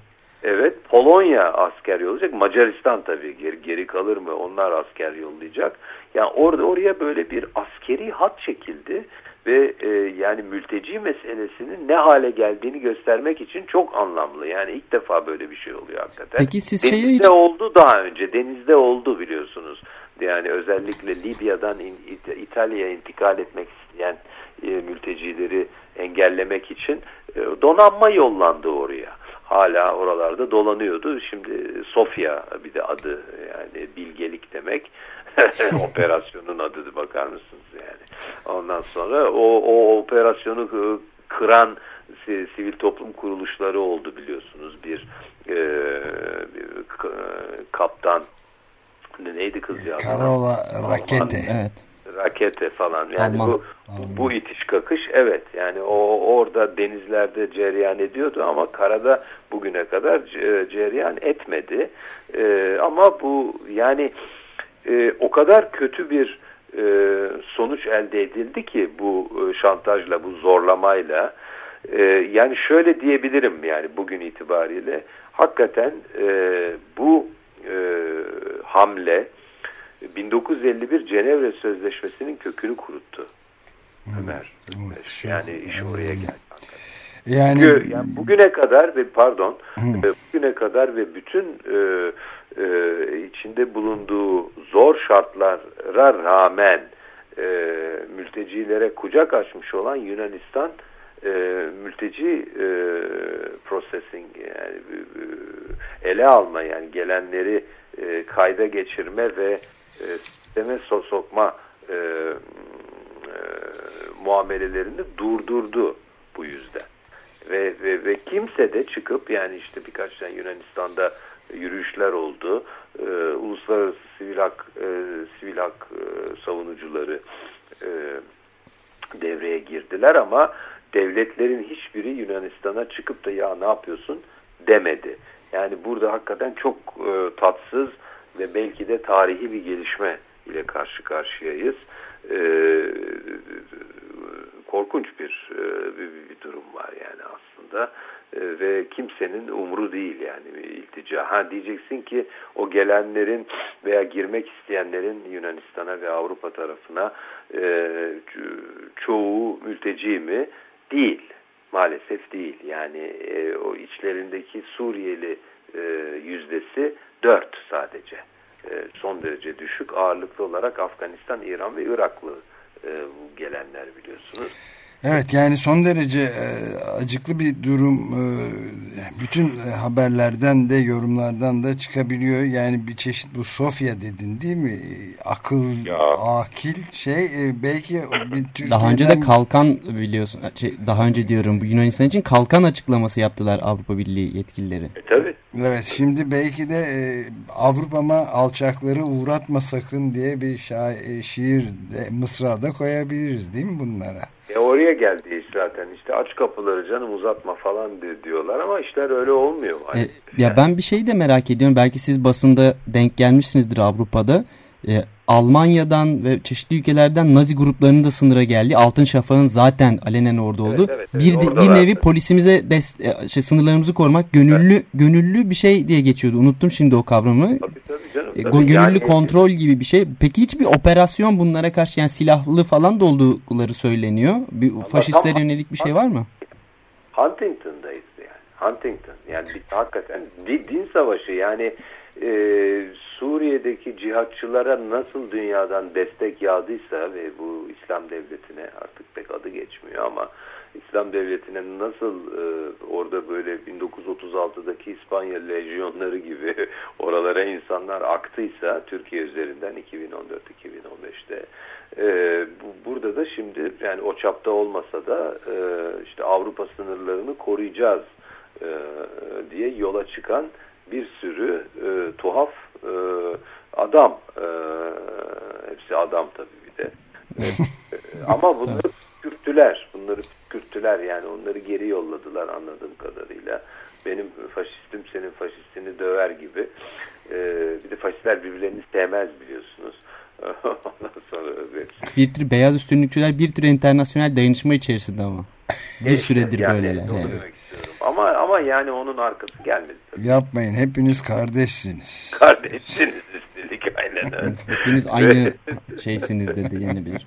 Evet. Polonya asker yollayacak. Macaristan tabii geri, geri kalır mı? Onlar asker yollayacak. Yani orada oraya böyle bir askeri hat çekildi ve e, yani mülteci meselesinin ne hale geldiğini göstermek için çok anlamlı. Yani ilk defa böyle bir şey oluyor hakikaten. Peki siz şeye Denizde hiç- oldu daha önce. Denizde oldu biliyorsunuz. Yani özellikle Libya'dan İn- İt- İtalya'ya intikal etmek isteyen e, mültecileri engellemek için e, donanma yollandı oraya. Hala oralarda dolanıyordu. Şimdi Sofya bir de adı yani bilgelik demek. Operasyonun adı bakar mısınız yani. Ondan sonra o, o operasyonu kıran si- sivil toplum kuruluşları oldu biliyorsunuz. Bir, e, bir kaptan neydi kız ya? Karola Rakete. Evet. Rakete falan. Yani Alman. bu bu itiş kakış evet. Yani o orada denizlerde cereyan ediyordu ama karada bugüne kadar ce- cereyan etmedi. Ee, ama bu yani e, o kadar kötü bir e, sonuç elde edildi ki bu e, şantajla, bu zorlamayla. E, yani şöyle diyebilirim yani bugün itibariyle hakikaten e, bu e, hamle 1951 Cenevre Sözleşmesi'nin kökünü kuruttu. Ömer. Evet, yani iş oraya geldi. Yani, Çünkü yani bugüne kadar ve pardon e, bugüne kadar ve bütün e, e, içinde bulunduğu zor şartlara rağmen e, mültecilere kucak açmış olan Yunanistan e, mülteci e, processing yani e, ele alma yani gelenleri e, kayda geçirme ve e, sisteme so sokma e, e, muamelelerini durdurdu bu yüzden. Ve, ve, ve kimse de çıkıp yani işte birkaç tane Yunanistan'da yürüyüşler oldu. E, uluslararası sivil hak e, sivil hak e, savunucuları e, devreye girdiler ama devletlerin hiçbiri Yunanistan'a çıkıp da ya ne yapıyorsun demedi. Yani burada hakikaten çok e, tatsız ve belki de tarihi bir gelişme ile karşı karşıyayız. E, korkunç bir, e, bir, bir durum var yani aslında e, ve kimsenin umru değil yani iltica. Ha diyeceksin ki o gelenlerin veya girmek isteyenlerin Yunanistan'a ve Avrupa tarafına e, çoğu mülteci mi? Değil. Maalesef değil. Yani e, o içlerindeki Suriyeli e, yüzdesi dört sadece. E, son derece düşük ağırlıklı olarak Afganistan, İran ve Iraklı e, bu gelenler biliyorsunuz. Evet yani son derece e, acıklı bir durum e, bütün e, haberlerden de yorumlardan da çıkabiliyor. Yani bir çeşit bu Sofya dedin değil mi? E, Akıl, Ya. akil şey e, belki bir Türkiye'den... Daha önce de kalkan biliyorsun. Şey, daha önce diyorum bu Yunanistan için kalkan açıklaması yaptılar Avrupa Birliği yetkilileri. E, tabii. Evet şimdi belki de e, Avrupa'ma alçakları uğratma sakın diye bir şa- e, şiir de Mısra'da koyabiliriz değil mi bunlara? E oraya geldi iş zaten işte aç kapıları canım uzatma falan di- diyorlar ama işler öyle olmuyor. E, ya ben bir şey de merak ediyorum. Belki siz basında denk gelmişsinizdir Avrupa'da. E, Almanya'dan ve çeşitli ülkelerden Nazi gruplarının da sınıra geldi. Altın Şafak'ın zaten alenen orada oldu. Evet, evet, evet, bir orada bir vardı. nevi polisimize dest e, şey, sınırlarımızı korumak gönüllü gönüllü bir şey diye geçiyordu. Unuttum şimdi o kavramı. tabii tabii canım. E, tabii. gönüllü Yani- kontrol gibi bir şey. Peki hiçbir operasyon bunlara karşı yani silahlı falan da oldukları söyleniyor. Bir faşistlere yönelik bir şey var mı? Huntington'dayız yani. Huntington. Yani bir, hakikaten di- din savaşı yani e, Suriye'deki cihatçılara nasıl dünyadan destek yağdıysa ve bu İslam devletine artık pek adı geçmiyor ama İslam devletine nasıl e, orada böyle 1936'daki İspanya lejyonları gibi oralara insanlar aktıysa Türkiye üzerinden 2014-2015'te e, bu, burada da şimdi yani o çapta olmasa da e, işte Avrupa sınırlarını koruyacağız e, diye yola çıkan bir sürü e, tuhaf e, adam e, hepsi adam tabii bir de E, e, ama bunları püskürttüler bunları püskürttüler yani onları geri yolladılar anladığım kadarıyla benim faşistim senin faşistini döver gibi E, bir de faşistler birbirlerini sevmez biliyorsunuz. Ondan sonra bir tür beyaz üstünlükçüler bir tür internasyonel dayanışma içerisinde ama. Bir süredir yani, böyleler. Yani. Ama ama yani onun arkası gelmedi. Yapmayın hepiniz kardeşsiniz. Kardeşsiniz üstelik aynen öyle. Hepiniz aynı şeysiniz dedi yeni bir.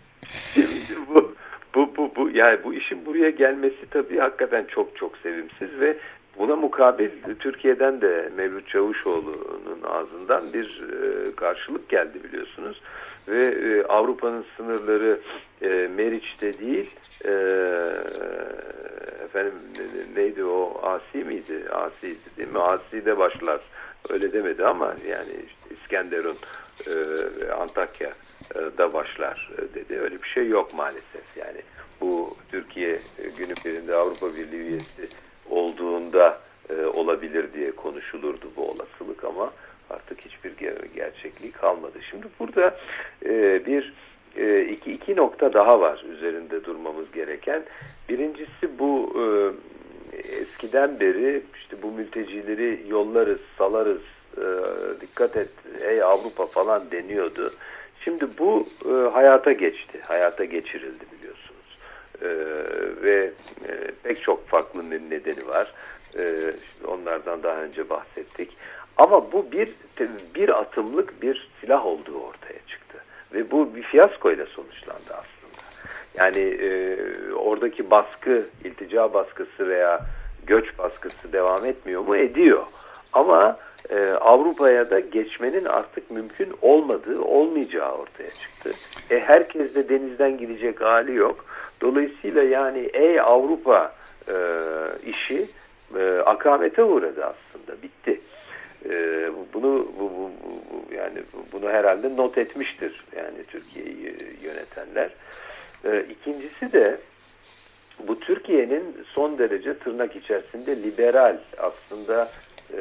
Şimdi bu, bu, bu, bu, yani bu işin buraya gelmesi tabii hakikaten çok çok sevimsiz ve buna mukabil Türkiye'den de Mevlüt Çavuşoğlu'nun ağzından bir e, karşılık geldi biliyorsunuz. Ve e, Avrupa'nın sınırları e, Meriç'te değil e, efendim ne- neydi o Asi miydi? Asi'ydi değil mi? Asi'de başlar. Öyle demedi ama yani işte İskenderun e, Antakya da başlar e, dedi. Öyle bir şey yok maalesef. Yani bu Türkiye e, günün birinde Avrupa Birliği üyesi olduğunda e, olabilir diye konuşulurdu bu olasılık ama artık hiçbir ger- gerçekliği kalmadı. Şimdi burada e, bir e, iki, iki nokta daha var üzerinde durmamız gereken. Birincisi bu e, eskiden beri işte bu mültecileri yollarız, salarız, e, dikkat et ey Avrupa falan deniyordu. Şimdi bu e, hayata geçti, hayata geçirildi biliyorsunuz. E, ve e, pek çok farklı nedeni var. E, onlardan daha önce bahsettik. Ama bu bir bir atımlık bir silah olduğu ortaya çıktı. Ve bu bir fiyaskoyla sonuçlandı aslında. Yani e, oradaki baskı, iltica baskısı veya göç baskısı devam etmiyor mu? Ediyor. Ama e, Avrupa'ya da geçmenin artık mümkün olmadığı, olmayacağı ortaya çıktı. E, herkes de denizden gidecek hali yok. Dolayısıyla yani ey Avrupa e, işi e, akamete uğradı aslında. Bitti. E, bunu bu, bu, bu, yani bunu herhalde not etmiştir yani Türkiye'yi yönetenler. E, ikincisi de bu Türkiye'nin son derece tırnak içerisinde liberal aslında e,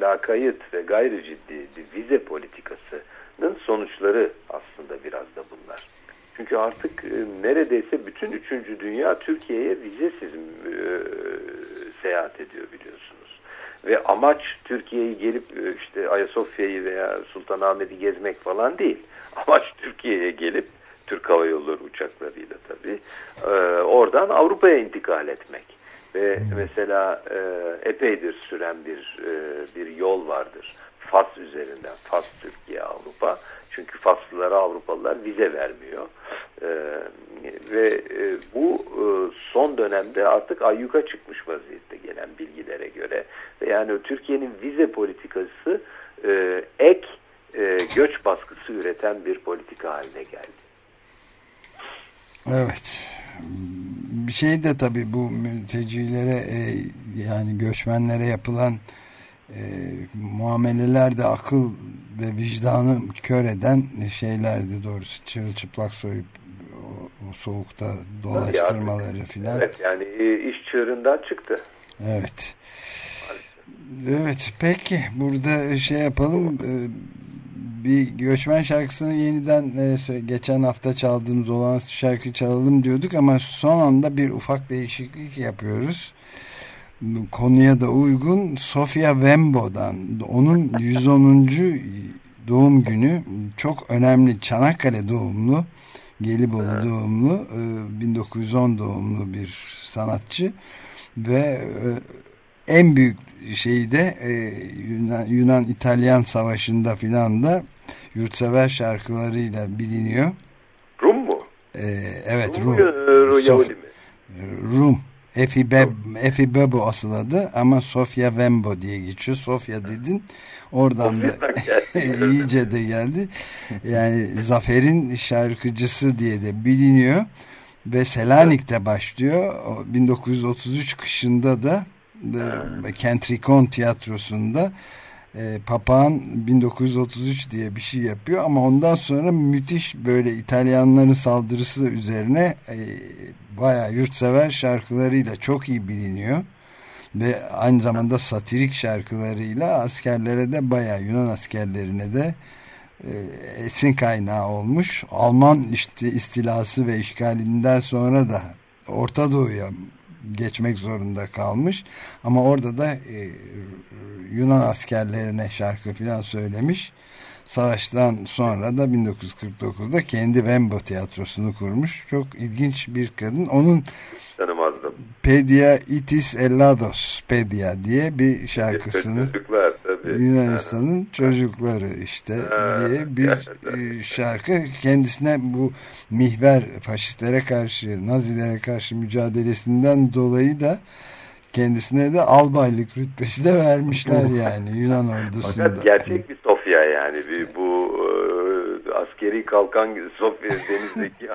lakayıt ve gayri ciddi bir vize politikasının sonuçları aslında biraz da bunlar. Çünkü artık e, neredeyse bütün üçüncü dünya Türkiye'ye vizesiz e, seyahat ediyor biliyorsunuz. Ve amaç Türkiye'yi gelip e, işte Ayasofya'yı veya Sultanahmet'i gezmek falan değil. Amaç Türkiye'ye gelip Türk Hava Yolları uçaklarıyla tabii e, oradan Avrupa'ya intikal etmek. Ve mesela e, epeydir süren bir e, bir yol vardır. Fas üzerinden, Fas Türkiye Avrupa. Çünkü Faslılara Avrupalılar vize vermiyor. E, ve e, bu e, son dönemde artık ayyuka çıkmış vaziyette gelen bilgilere göre. Yani Türkiye'nin vize politikası e, ek e, göç baskısı üreten bir politika haline geldi. Evet. Bir şey de tabii bu mültecilere e, yani göçmenlere yapılan e, muameleler de akıl ve vicdanı kör eden şeylerdi doğrusu. Çırılçıplak soyup o, o soğukta dolaştırmaları filan. Evet yani iş çığırından çıktı. Evet. Evet peki burada şey yapalım e, bir göçmen şarkısını yeniden e, geçen hafta çaldığımız olan şarkı çalalım diyorduk ama son anda bir ufak değişiklik yapıyoruz. Konuya da uygun Sofia Wembo'dan onun 110. doğum günü çok önemli Çanakkale doğumlu Gelibolu doğumlu 1910 doğumlu bir sanatçı ve en büyük şeyi de Yunan, Yunan İtalyan savaşında filan da yurtsever şarkılarıyla biliniyor. Rum mu? Ee, evet Rum. Rum. Rum. Efi, Beb, Efi Bebo asıl adı ama Sofia Wembo diye geçiyor. Sofia dedin. Oradan da iyice de geldi. Yani Zafer'in şarkıcısı diye de biliniyor. Ve Selanik'te başlıyor. 1933 kışında da Kentrikon tiyatrosunda e, Papağan 1933 diye bir şey yapıyor ama ondan sonra müthiş böyle İtalyanların saldırısı üzerine e, bayağı yurtsever şarkılarıyla çok iyi biliniyor ve aynı zamanda satirik şarkılarıyla askerlere de bayağı Yunan askerlerine de e, esin kaynağı olmuş. Alman işte istilası ve işgalinden sonra da Orta Doğu'ya geçmek zorunda kalmış. Ama orada da e, Yunan askerlerine şarkı filan söylemiş. Savaştan sonra da 1949'da kendi Vembo tiyatrosunu kurmuş. Çok ilginç bir kadın. Onun Tanımazdım. Pedia Itis Elados Pedia diye bir şarkısını Çocuklar tabii. Yunanistan'ın çocukları işte Ha, diye bir gerçekten. e, şarkı kendisine bu mihver faşistlere karşı Nazilere karşı mücadelesinden dolayı da kendisine de albaylık rütbesi de vermişler yani Yunan ordusunda. Fakat gerçek bir Sofya yani bir bu e, askeri kalkan Sofya denizdeki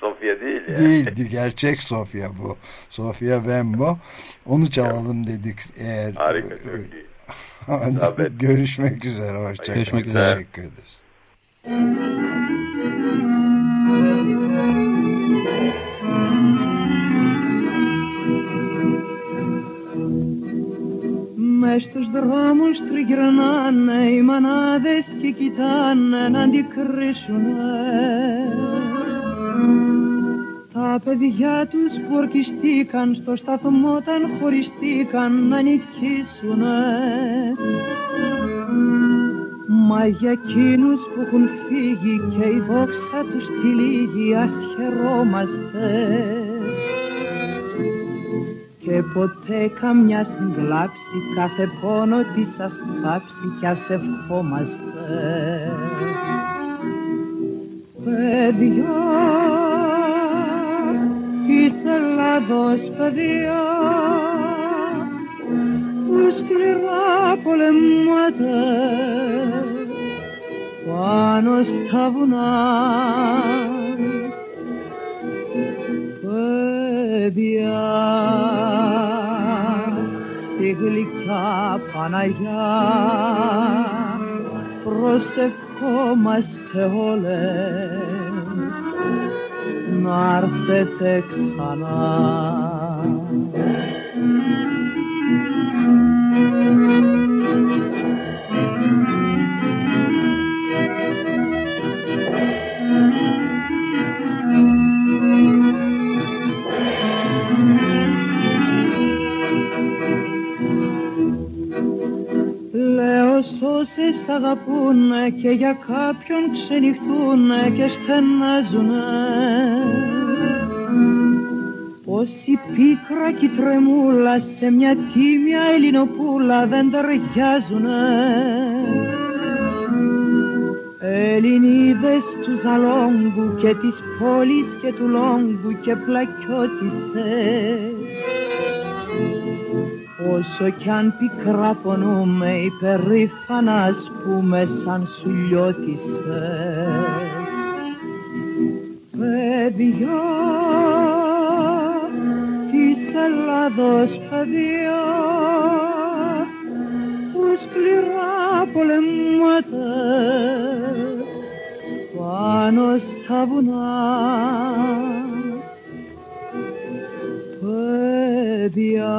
Sofya değil yani. Değildi gerçek Sofya bu. Sofya Vembo. Onu çalalım dedik eğer. Harika çok iyi. Hadi Tabii. görüşmek üzere. Hoşçakalın. Görüşmek üzere. Teşekkür ederiz. Μες στους δρόμους τριγυρνάνε οι μανάδες και κοιτάνε να αντικρίσουνε Τα παιδιά τους που ορκιστήκαν στο σταθμό όταν χωριστήκαν να νικήσουνε Μα για εκείνους που έχουν φύγει και η δόξα τους τυλίγει ας χαιρόμαστε και ποτέ καμιάς συγκλάψει κάθε πόνο της ας θάψει κι ας ευχόμαστε. Παιδιά της Ελλάδος παιδιά που σκληρά πολεμάτε. Πάνω στα βουνά. Παιδιά στη γλυκιά Παναγιά. Προσευχόμαστε όλες Marte texana. Όσες αγαπούνε και για κάποιον ξενυχτούνε και στενάζουνε. Πως η πίκρα και η τρεμούλα σε μια τίμια ελληνοπούλα δεν ταιριάζουνε. Ελληνίδες του Ζαλόγκου και της πόλης και του Λόγκου και πλακιώτισσες Όσο κι αν πικρά πονούμε υπερήφανας ας πούμε σαν σουλιώτισσες Παιδιά της Ελλάδος παιδιά που σκληρά πολεμάτε πάνω στα βουνά παιδιά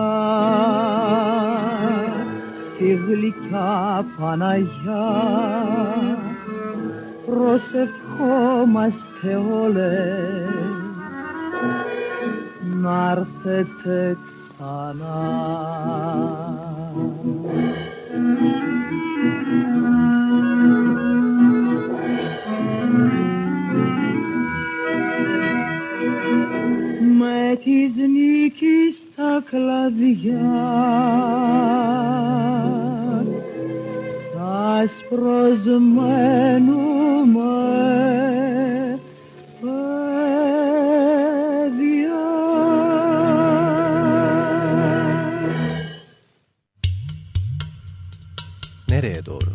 στη γλυκιά Παναγιά προσευχόμαστε όλες να έρθετε ξανά. με της νίκης τα κλαδιά σας προσμένουμε παιδιά. Nereye doğru?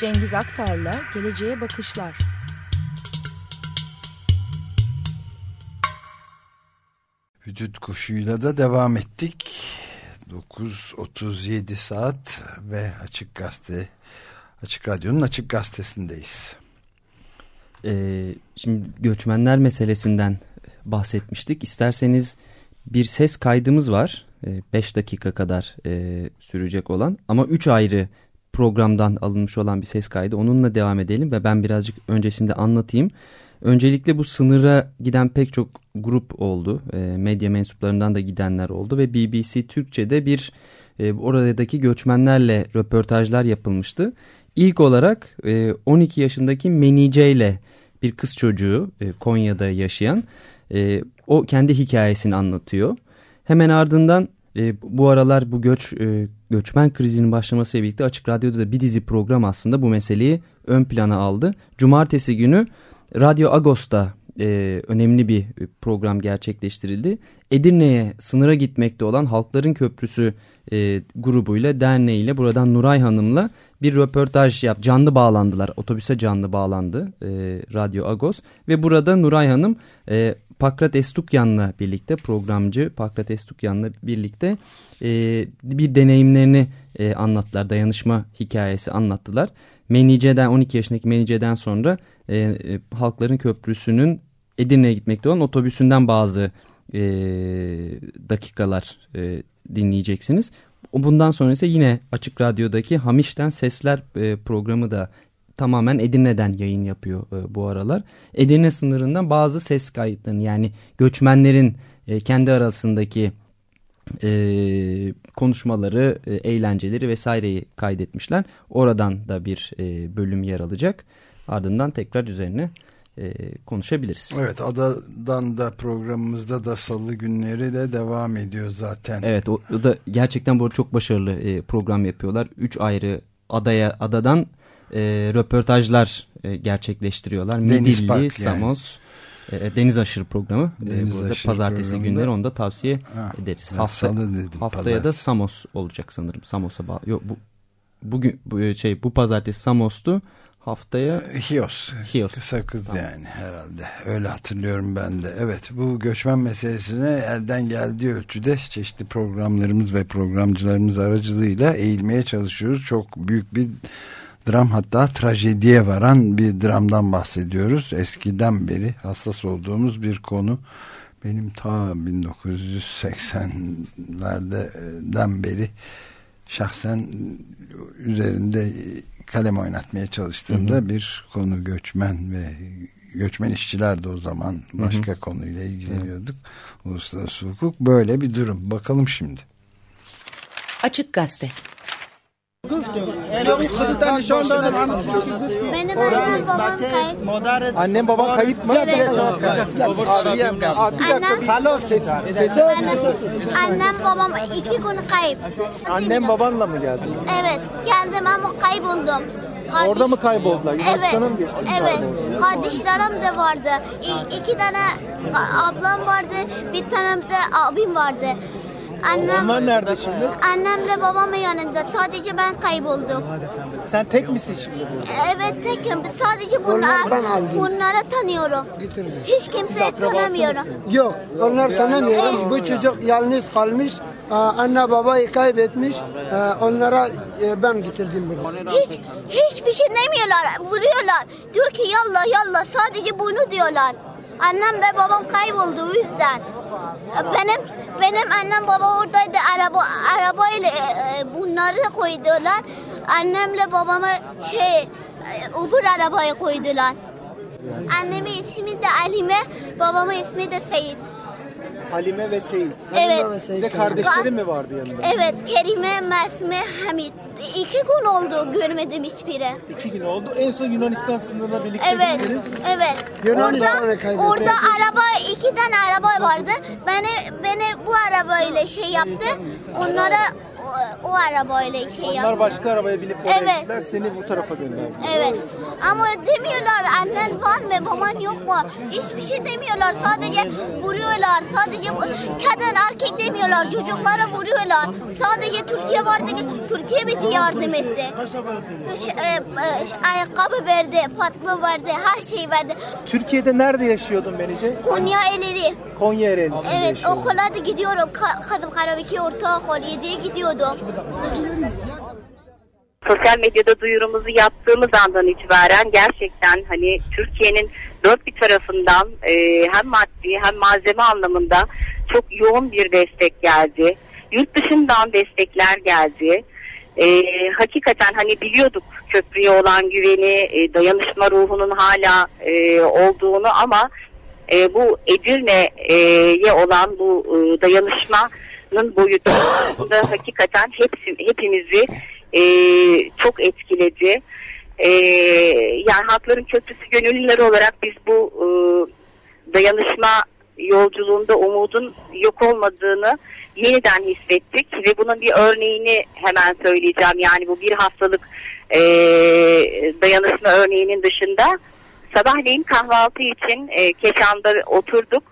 Cengiz Aktar'la Geleceğe Bakışlar. Vücut kuşuyla da devam ettik. 9.37 saat ve Açık Gazete, Açık Radyo'nun Açık Gazetesi'ndeyiz. Ee, şimdi göçmenler meselesinden bahsetmiştik. İsterseniz bir ses kaydımız var. 5 dakika kadar e, sürecek olan ama 3 ayrı programdan alınmış olan bir ses kaydı. Onunla devam edelim ve ben birazcık öncesinde anlatayım. Öncelikle bu sınıra giden pek çok grup oldu. E, medya mensuplarından da gidenler oldu ve BBC Türkçe'de bir e, oradaki göçmenlerle röportajlar yapılmıştı. İlk olarak e, 12 yaşındaki Menice ile bir kız çocuğu e, Konya'da yaşayan e, o kendi hikayesini anlatıyor. Hemen ardından e, bu aralar bu göç e, göçmen krizinin başlamasıyla birlikte Açık Radyo'da da bir dizi program aslında bu meseleyi ön plana aldı. Cumartesi günü Radyo Agos'ta e, önemli bir program gerçekleştirildi. Edirne'ye sınıra gitmekte olan Halkların Köprüsü e, grubuyla, derneğiyle buradan Nuray Hanım'la bir röportaj yap. Canlı bağlandılar. Otobüse canlı bağlandı e, Radyo Agos. Ve burada Nuray Hanım e, Pakrat Estukyan'la birlikte programcı Pakrat Estukyan'la birlikte e, bir deneyimlerini e, anlattılar. Dayanışma hikayesi anlattılar. Menice'den 12 yaşındaki Menice'den sonra e, e, Halkların Köprüsü'nün Edirne'ye gitmekte olan otobüsünden bazı e, dakikalar e, dinleyeceksiniz. Bundan sonra ise yine Açık Radyo'daki Hamiş'ten Sesler e, programı da tamamen Edirne'den yayın yapıyor e, bu aralar. Edirne sınırından bazı ses kayıtlarını yani göçmenlerin e, kendi arasındaki e, konuşmaları, e, eğlenceleri vesaireyi kaydetmişler. Oradan da bir e, bölüm yer alacak. Ardından tekrar üzerine e, konuşabiliriz. Evet adadan da programımızda da salı günleri de devam ediyor zaten. Evet o, o da gerçekten bu çok başarılı e, program yapıyorlar. Üç ayrı adaya adadan e, röportajlar e, gerçekleştiriyorlar. Deniz Midilli, Park Samos, yani. e, Deniz Aşırı programı. Deniz e, burada Aşırı pazartesi programında, günleri onu da tavsiye ha, ederiz. Hafta, dedim, haftaya pazartesi. da Samos olacak sanırım. Samos'a bağlı. Yok bu bugün bu şey bu pazartesi Samos'tu. Haftaya Hios. Hios. Sakız tamam. yani herhalde. Öyle hatırlıyorum ben de. Evet bu göçmen meselesine elden geldiği ölçüde çeşitli programlarımız ve programcılarımız aracılığıyla eğilmeye çalışıyoruz. Çok büyük bir dram hatta trajediye varan bir dramdan bahsediyoruz. Eskiden beri hassas olduğumuz bir konu. Benim ta 1980'lerden beri şahsen üzerinde kalem oynatmaya çalıştığımda hı hı. bir konu göçmen ve göçmen işçiler de o zaman başka hı hı. konuyla ilgileniyorduk. Evet. Uluslararası hukuk böyle bir durum. Bakalım şimdi. Açık Gazete benim annem babam kayıp. Annem baban kayıp mı? Evet. Annem, annem babam iki gün kayıp. Annem babanla mı geldin? Evet geldim ama kayboldum. Kardeş... Orada mı kayboldular? Yunanistan'a evet. mı? Evet. Kardeşlerim de vardı. İ iki tane ablam vardı. Bir tane de abim vardı. Annem, Onlar nerede şimdi? Annemle babamın yanında. Sadece ben kayboldum. Sen tek misin şimdi burada? Evet tekim. Sadece bunlar, bunları tanıyorum. Hiç kimseyi tanımıyorum. Yok onlar tanımıyorum. Bu çocuk yalnız kalmış. Anne babayı kaybetmiş. Onlara ben getirdim bunu. Hiç, hiçbir şey demiyorlar. Vuruyorlar. Diyor ki yallah yallah sadece bunu diyorlar. Annem de babam kayboldu o yüzden. Benim benim annem baba oradaydı araba arabayla e, bunları da koydular. Annemle babama şey e, öbür arabayı koydular. Annemin ismi de Alime, babamın ismi de Seyit. Halime ve Seyit. Evet. Ve Seyit. Bir de kardeşleri mi vardı yanında? Evet. Kerime, Mesme, Hamit. İki gün oldu görmedim hiçbiri. İki gün oldu. En son Yunanistan sınırına birlikte evet. gittiniz. Evet. Orada, orada araba, iki tane araba vardı. Beni, beni bu arabayla şey yaptı. Onlara o, o arabayla şey yaptı. Onlar başka arabaya binip oraya evet. gittiler. Seni bu tarafa gönderdiler. Evet. Ama demiyorlar annen var mı, baban yok mu? Hiçbir şey demiyorlar. Sadece vuruyorlar. Sadece kadın erkek demiyorlar. Çocuklara vuruyorlar. Sadece Türkiye vardı ki Türkiye bizi yardım etti. Ş- e, e, ayakkabı verdi, patlı verdi, her şey verdi. Türkiye'de nerede yaşıyordun Benice? Konya Eleri. Konya Ereğlisi'nde Evet, yaşıyordun. okula da gidiyorum. Ka- Kadın Karabeki Ortaokul 7'ye gidiyordum. Sosyal medyada duyurumuzu yaptığımız andan itibaren gerçekten hani Türkiye'nin dört bir tarafından e, hem maddi hem malzeme anlamında çok yoğun bir destek geldi. Yurt dışından destekler geldi. E, hakikaten hani biliyorduk köprüye olan güveni, e, dayanışma ruhunun hala e, olduğunu ama e, bu Edirne'ye olan bu e, dayanışmanın boyutu hakikaten hepsi, hepimizi e, çok etkiledi. E, yani Halkların Köprüsü gönüllüleri olarak biz bu e, dayanışma yolculuğunda umudun yok olmadığını yeniden hissettik ve bunun bir örneğini hemen söyleyeceğim. Yani bu bir haftalık e, dayanışma örneğinin dışında sabahleyin kahvaltı için e, Keşan'da oturduk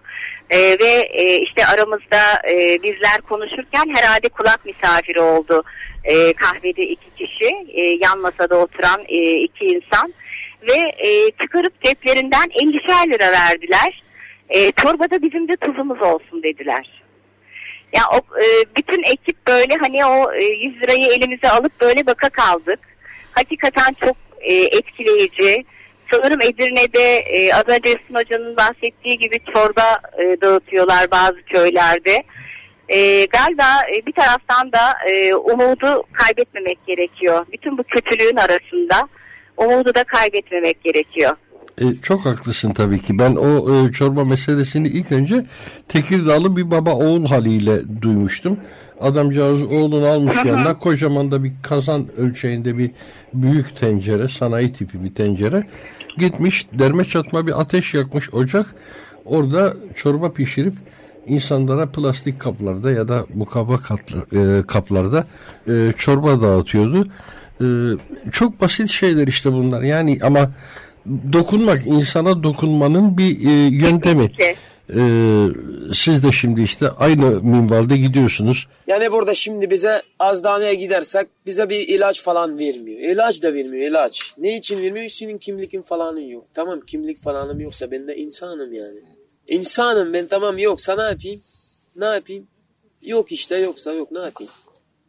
e, ve e, işte aramızda e, bizler konuşurken herhalde kulak misafiri oldu e, kahvede iki kişi e, yan masada oturan e, iki insan ve e, çıkarıp ceplerinden 50'şer lira verdiler. E, çorbada bizim de tuzumuz olsun dediler. Ya o e, bütün ekip böyle hani o e, 100 lirayı elimize alıp böyle baka kaldık. Hakikaten çok e, etkileyici. Sanırım Edirne'de e, az önce Esin Hoca'nın bahsettiği gibi çorba e, dağıtıyorlar bazı köylerde. E, galiba e, bir taraftan da e, umudu kaybetmemek gerekiyor. Bütün bu kötülüğün arasında umudu da kaybetmemek gerekiyor. E, çok haklısın tabii ki. Ben o e, çorba meselesini ilk önce Tekirdağlı bir baba oğul haliyle duymuştum. Adamcağız oğlunu almış yanına kocaman da bir kazan ölçeğinde bir büyük tencere, sanayi tipi bir tencere. Gitmiş derme çatma bir ateş yakmış ocak. Orada çorba pişirip insanlara plastik kaplarda ya da mukavva e, kaplarda e, çorba dağıtıyordu. E, çok basit şeyler işte bunlar. Yani ama dokunmak, insana dokunmanın bir e, yöntemi. E, siz de şimdi işte aynı minvalde gidiyorsunuz. Yani burada şimdi bize azdaneye gidersek bize bir ilaç falan vermiyor. İlaç da vermiyor ilaç. Ne için vermiyor? Senin kimlikin falanın yok. Tamam kimlik falanım yoksa ben de insanım yani. İnsanım ben tamam yoksa ne yapayım? Ne yapayım? Yok işte yoksa yok ne yapayım?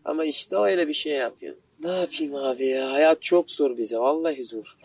Ama işte öyle bir şey yapıyor. Ne yapayım abi ya? Hayat çok zor bize. Vallahi zor.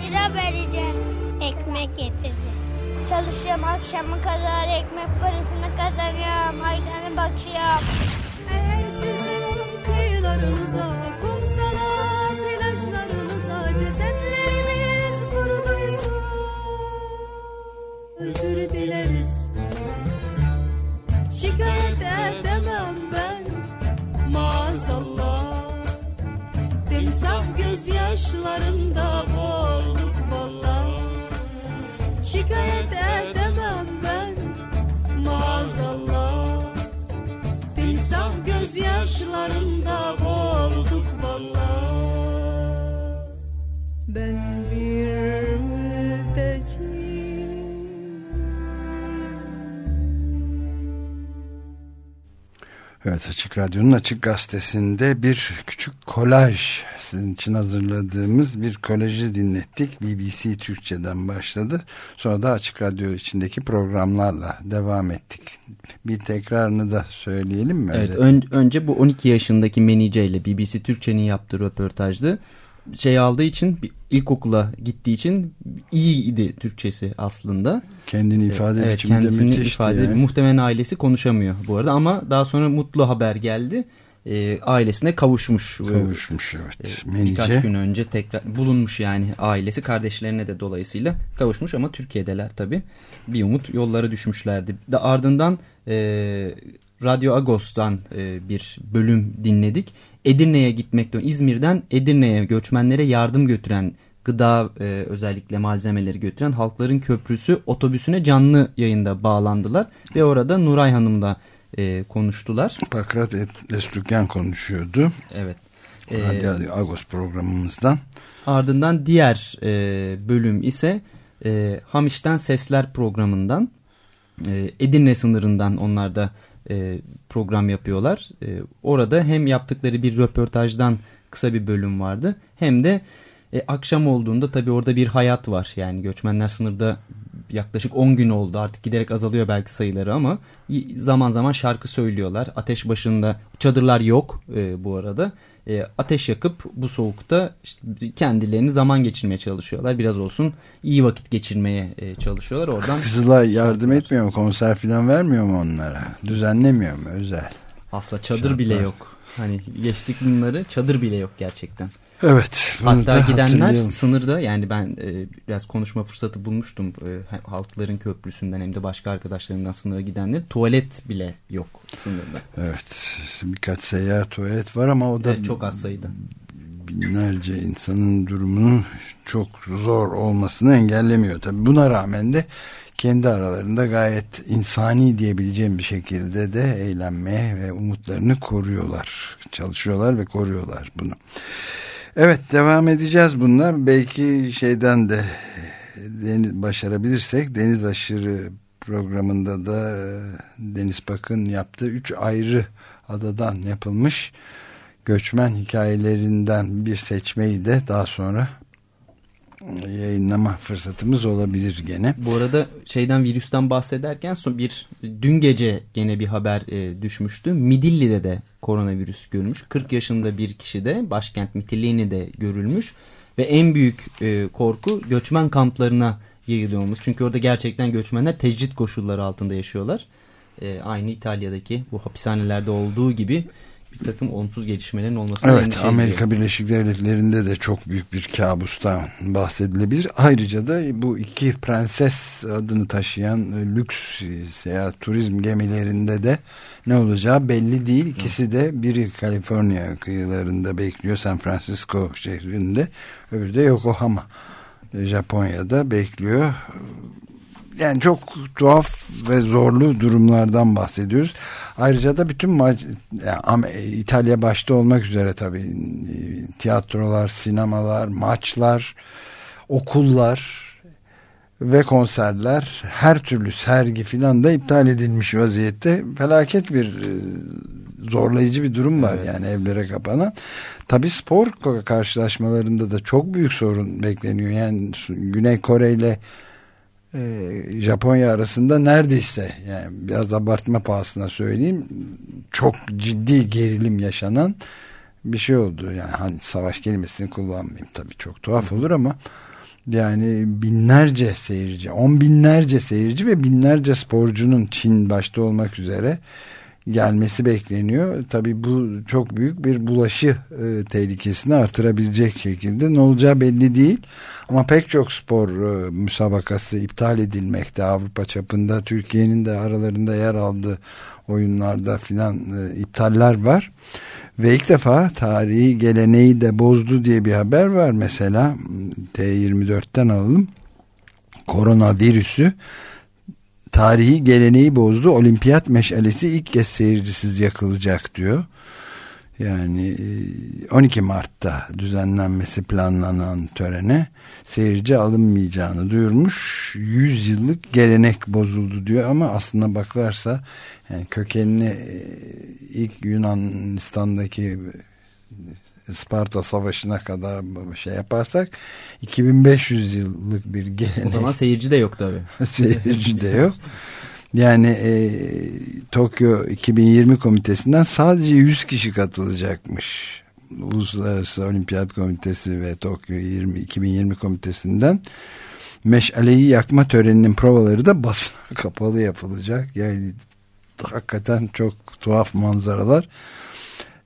Lira vereceğiz. Ekmek getireceğiz. Çalışıyorum akşama kadar ekmek parasını kazanıyorum. Aydanı bakıyorum. Eğer sizin kıyılarınıza, özür dileriz. Şikayet edemem ben maazallah. Timsah gözyaşlarında boğulduk valla. Şikayet edemem ben maazallah. Timsah gözyaşlarında boğulduk valla. Ben bir Evet Açık Radyo'nun Açık Gazetesi'nde bir küçük kolaj sizin için hazırladığımız bir kolajı dinlettik. BBC Türkçe'den başladı. Sonra da Açık Radyo içindeki programlarla devam ettik. Bir tekrarını da söyleyelim mi? Evet ön, önce bu 12 yaşındaki Menice ile BBC Türkçe'nin yaptığı röportajdı. Şey aldığı için ilkokula gittiği için iyiydi Türkçesi aslında. Kendini ifade evet, biçimi de kendisini müthişti ifade yani. Muhtemelen ailesi konuşamıyor bu arada ama daha sonra mutlu haber geldi. Ee, ailesine kavuşmuş. Kavuşmuş evet. Menice. birkaç gün önce tekrar bulunmuş yani ailesi kardeşlerine de dolayısıyla kavuşmuş ama Türkiye'deler tabi. Bir umut yollara düşmüşlerdi. De ardından e, Radyo Agos'tan e, bir bölüm dinledik. Edirne'ye gitmekte İzmir'den Edirne'ye göçmenlere yardım götüren gıda e, özellikle malzemeleri götüren Halkların Köprüsü otobüsüne canlı yayında bağlandılar ve orada Nuray Hanım'la e, konuştular. Pakrat Estükyan konuşuyordu. Evet. E, Radyo Agos programımızdan. Ardından diğer e, bölüm ise e, Hamiş'ten Sesler programından e, Edirne sınırından onlar da e, program yapıyorlar. E, orada hem yaptıkları bir röportajdan kısa bir bölüm vardı hem de e, akşam olduğunda tabii orada bir hayat var. Yani göçmenler sınırda yaklaşık 10 gün oldu artık giderek azalıyor belki sayıları ama zaman zaman şarkı söylüyorlar. Ateş başında çadırlar yok bu arada. E, ateş yakıp bu soğukta işte kendilerini zaman geçirmeye çalışıyorlar. Biraz olsun iyi vakit geçirmeye e, çalışıyorlar. Oradan Kızılay yardım etmiyor mu? Konser falan vermiyor mu onlara? Düzenlemiyor mu özel? Aslında çadır Şartlar. bile yok. Hani geçtik bunları çadır bile yok gerçekten. Evet. Hatta gidenler sınırda yani ben e, biraz konuşma fırsatı bulmuştum e, halkların köprüsünden hem de başka arkadaşlarımdan sınıra gidenler tuvalet bile yok sınırda. Evet birkaç seyyar tuvalet var ama o da evet, çok az sayıda. Binlerce insanın durumunu çok zor olmasını engellemiyor. Tabii buna rağmen de kendi aralarında gayet insani diyebileceğim bir şekilde de eğlenmeye ve umutlarını koruyorlar. Çalışıyorlar ve koruyorlar bunu. Evet devam edeceğiz bunlar. Belki şeyden de deniz, başarabilirsek deniz aşırı programında da e, Deniz Bakın yaptığı üç ayrı adadan yapılmış göçmen hikayelerinden bir seçmeyi de daha sonra yayınlama fırsatımız olabilir gene. Bu arada şeyden virüsten bahsederken son bir dün gece gene bir haber e, düşmüştü. Midilli'de de koronavirüs görülmüş. 40 yaşında bir kişi de başkent Mitilini'de görülmüş ve en büyük e, korku göçmen kamplarına yayılıyormuş. Çünkü orada gerçekten göçmenler tecrit koşulları altında yaşıyorlar. E, aynı İtalya'daki bu hapishanelerde olduğu gibi bir takım olumsuz gelişmelerin olmasına Evet Amerika Birleşik Devletleri'nde de çok büyük bir kabustan bahsedilebilir. Ayrıca da bu iki prenses adını taşıyan e, lüks seyahat turizm gemilerinde de ne olacağı belli değil. İkisi de biri Kaliforniya kıyılarında bekliyor San Francisco şehrinde öbürü de Yokohama Japonya'da bekliyor yani çok tuhaf ve zorlu durumlardan bahsediyoruz. Ayrıca da bütün maç, İtalya başta olmak üzere tabii tiyatrolar, sinemalar, maçlar, okullar ve konserler her türlü sergi filan da iptal edilmiş vaziyette. Felaket bir e, zorlayıcı bir durum var evet. yani evlere kapanan. Tabii spor karşılaşmalarında da çok büyük sorun bekleniyor. Yani Güney Kore ile Japonya arasında neredeyse yani biraz abartma pahasına söyleyeyim çok ciddi gerilim yaşanan bir şey oldu. Yani hani savaş kelimesini kullanmayayım tabii çok tuhaf olur ama yani binlerce seyirci, on binlerce seyirci ve binlerce sporcunun Çin başta olmak üzere gelmesi bekleniyor. Tabii bu çok büyük bir bulaşı e, tehlikesini artırabilecek şekilde ne olacağı belli değil. Ama pek çok spor e, müsabakası iptal edilmekte Avrupa çapında. Türkiye'nin de aralarında yer aldığı oyunlarda filan e, iptaller var. Ve ilk defa tarihi geleneği de bozdu diye bir haber var. Mesela T24'ten alalım. Koronavirüsü tarihi geleneği bozdu. Olimpiyat meşalesi ilk kez seyircisiz yakılacak diyor. Yani 12 e, Mart'ta düzenlenmesi planlanan törene seyirci alınmayacağını duyurmuş. 100 yıllık gelenek bozuldu diyor ama aslında baklarsa yani kökenini e, ilk Yunanistan'daki Sparta Savaşı'na kadar şey yaparsak 2500 yıllık bir gelenek. O zaman seyirci de yok tabii. seyirci de yok. Yani e, Tokyo 2020 komitesinden sadece 100 kişi katılacakmış. Uluslararası Olimpiyat Komitesi ve Tokyo 20, 2020 komitesinden meşaleyi yakma töreninin provaları da basına kapalı yapılacak. Yani hakikaten çok tuhaf manzaralar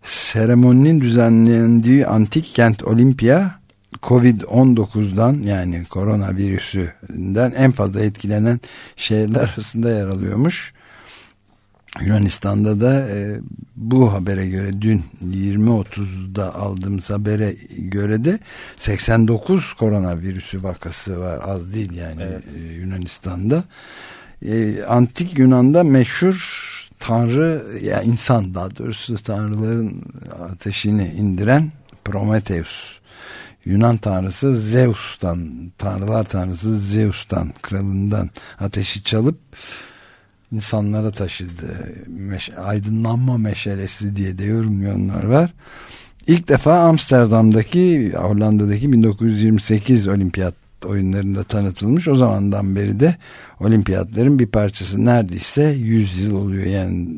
seremoninin düzenlendiği antik kent Olimpia Covid-19'dan yani koronavirüsünden en fazla etkilenen şehirler arasında yer alıyormuş. Yunanistan'da da e, bu habere göre dün 20.30'da aldığımız habere göre de 89 koronavirüsü vakası var az değil yani Evet. e, Yunanistan'da. E, Antik Yunan'da meşhur tanrı ya insan daha doğrusu tanrıların ateşini indiren Prometheus. Yunan tanrısı Zeus'tan, tanrılar tanrısı Zeus'tan, kralından ateşi çalıp insanlara taşıdı. Meş aydınlanma meşalesi diye de yorumlayanlar var. İlk defa Amsterdam'daki Hollanda'daki 1928 olimpiyat oyunlarında tanıtılmış. O zamandan beri de olimpiyatların bir parçası neredeyse 100 yıl oluyor. Yani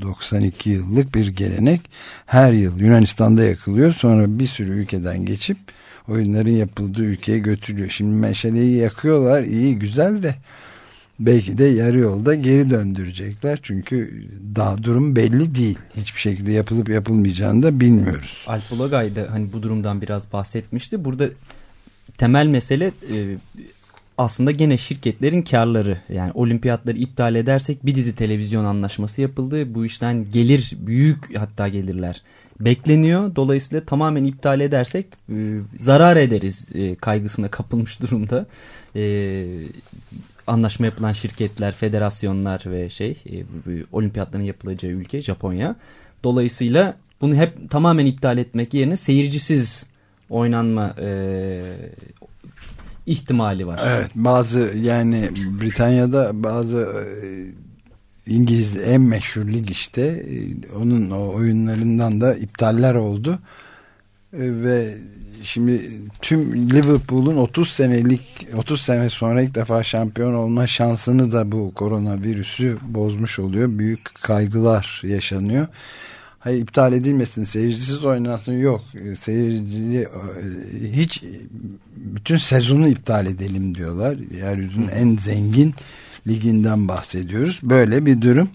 92 yıllık bir gelenek. Her yıl Yunanistan'da yakılıyor. Sonra bir sürü ülkeden geçip oyunların yapıldığı ülkeye götürüyor. Şimdi meşaleyi yakıyorlar. iyi güzel de belki de yarı yolda geri döndürecekler. Çünkü daha durum belli değil. Hiçbir şekilde yapılıp yapılmayacağını da bilmiyoruz. Alp Ulagay da hani bu durumdan biraz bahsetmişti. Burada temel mesele e, aslında gene şirketlerin karları. Yani olimpiyatları iptal edersek bir dizi televizyon anlaşması yapıldı. Bu işten gelir büyük hatta gelirler bekleniyor. Dolayısıyla tamamen iptal edersek e, zarar ederiz e, kaygısına kapılmış durumda. Anlaşma yapılan şirketler, federasyonlar ve şey olimpiyatların yapılacağı ülke Japonya. Dolayısıyla bunu hep tamamen iptal etmek yerine seyircisiz oynanma e, ihtimali var. Evet bazı yani Britanya'da bazı e, İngiliz en meşhur lig işte e, onun o oyunlarından da iptaller oldu E, ve şimdi tüm Liverpool'un 30 senelik 30 sene sonra ilk defa şampiyon olma şansını da bu koronavirüsü bozmuş oluyor. Büyük kaygılar yaşanıyor. Hayır iptal edilmesin seyircisiz oynasın yok E, seyircili e, hiç bütün sezonu iptal edelim diyorlar. Yeryüzünün en zengin liginden bahsediyoruz. Böyle bir durum.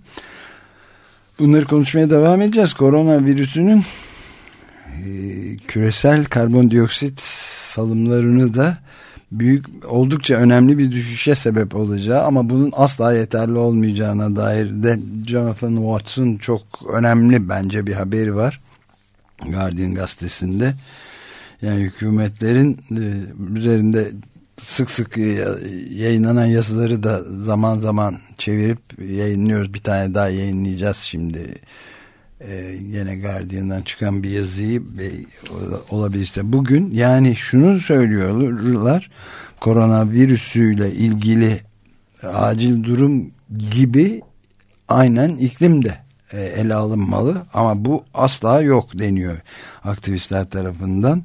Bunları konuşmaya devam edeceğiz. Koronavirüsünün e, küresel karbondioksit salımlarını da büyük oldukça önemli bir düşüşe sebep olacağı ama bunun asla yeterli olmayacağına dair de Jonathan Watts'ın çok önemli bence bir haberi var. Guardian gazetesinde. Yani hükümetlerin e, üzerinde sık sık yayınlanan yazıları da zaman zaman çevirip yayınlıyoruz. Bir tane daha yayınlayacağız şimdi. Ee, yine Guardian'dan çıkan bir yazıyı olabilirse bugün yani şunu söylüyorlar koronavirüsüyle ilgili acil durum gibi aynen iklimde e, ele alınmalı ama bu asla yok deniyor aktivistler tarafından.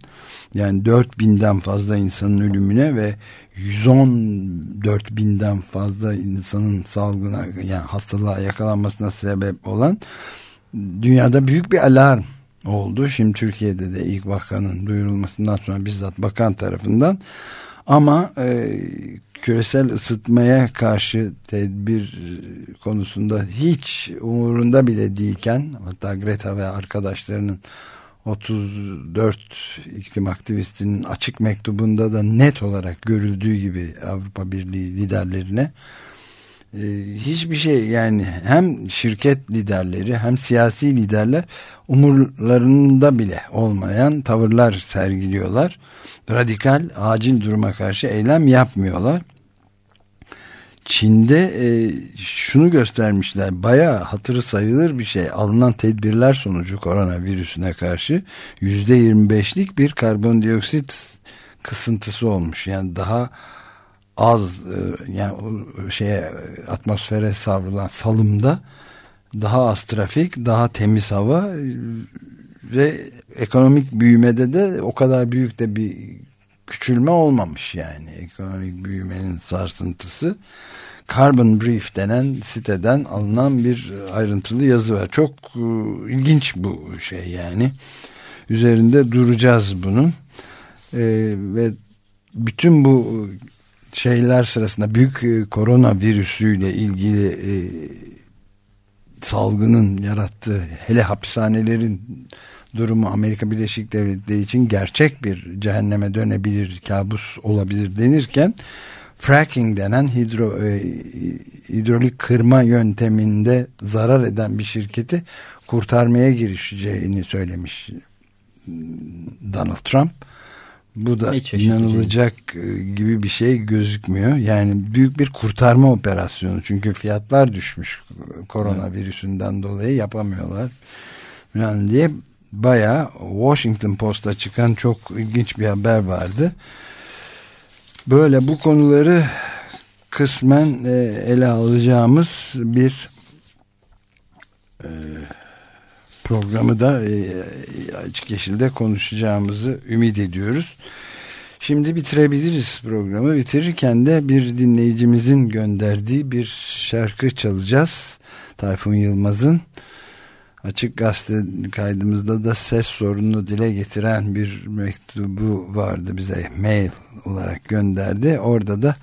Yani 4000'den fazla insanın ölümüne ve 114 binden fazla insanın salgına yani hastalığa yakalanmasına sebep olan dünyada büyük bir alarm oldu. Şimdi Türkiye'de de ilk vakanın duyurulmasından sonra bizzat bakan tarafından ama e, küresel ısıtmaya karşı tedbir konusunda hiç umurunda bile değilken hatta Greta ve arkadaşlarının 34 iklim aktivistinin açık mektubunda da net olarak görüldüğü gibi Avrupa Birliği liderlerine e, hiçbir şey yani hem şirket liderleri hem siyasi liderler umurlarında bile olmayan tavırlar sergiliyorlar. Radikal acil duruma karşı eylem yapmıyorlar. Çin'de e, şunu göstermişler bayağı hatırı sayılır bir şey alınan tedbirler sonucu koronavirüsüne karşı yüzde yirmi beşlik bir karbondioksit kısıntısı olmuş yani daha az e, yani şeye atmosfere savrulan salımda daha az trafik daha temiz hava e, ve ekonomik büyümede de o kadar büyük de bir küçülme olmamış yani ekonomik büyümenin sarsıntısı Carbon Brief denen siteden alınan bir ayrıntılı yazı var. Çok e, ilginç bu şey yani. Üzerinde duracağız bunun. E, ve bütün bu şeyler sırasında büyük e, korona virüsüyle ilgili e, salgının yarattığı hele hapishanelerin durumu Amerika Birleşik Devletleri için gerçek bir cehenneme dönebilir, kabus olabilir denirken fracking denen hidro, e, hidrolik kırma yönteminde zarar eden bir şirketi kurtarmaya girişeceğini söylemiş Donald Trump. Bu da inanılacak e, gibi bir şey gözükmüyor. Yani büyük bir kurtarma operasyonu. Çünkü fiyatlar düşmüş koronavirüsünden dolayı yapamıyorlar. Yani diye bayağı Washington Post'a çıkan çok ilginç bir haber vardı. Böyle bu konuları kısmen e, ele alacağımız bir e, programı da e, açık yeşilde konuşacağımızı ümit ediyoruz. Şimdi bitirebiliriz programı. Bitirirken de bir dinleyicimizin gönderdiği bir şarkı çalacağız. Tayfun Yılmaz'ın Açık Gazete kaydımızda da ses sorununu dile getiren bir mektubu vardı bize mail olarak gönderdi. Orada da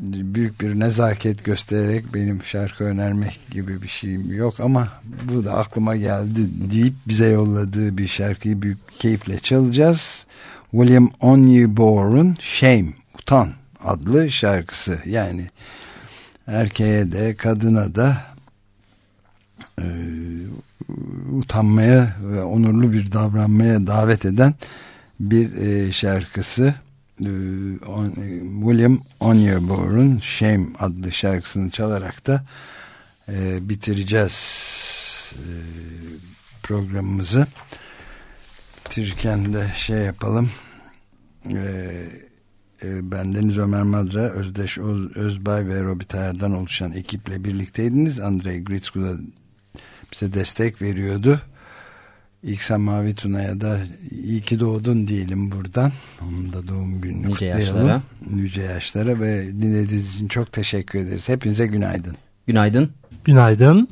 büyük bir nezaket göstererek benim şarkı önermek gibi bir şeyim yok ama bu da aklıma geldi deyip bize yolladığı bir şarkıyı büyük keyifle çalacağız. William Onyebor'un Shame, Utan adlı şarkısı. Yani erkeğe de kadına da e, utanmaya ve onurlu bir davranmaya davet eden bir e, şarkısı. E, on, William Onyebor'un Shame adlı şarkısını çalarak da e, bitireceğiz e, programımızı. Bitirirken de şey yapalım. E, e, bendeniz Ömer Madra, Özdeş Öz, Özbay ve Robit Ayar'dan oluşan ekiple birlikteydiniz. Andrei Gritsku da bize destek veriyordu. İksan Mavi Tuna'ya da iyi ki doğdun diyelim buradan. Onun da doğum gününü Nice kutlayalım. yaşlara. Nice yaşlara ve dinlediğiniz için çok teşekkür ederiz. Hepinize günaydın. Günaydın. Günaydın.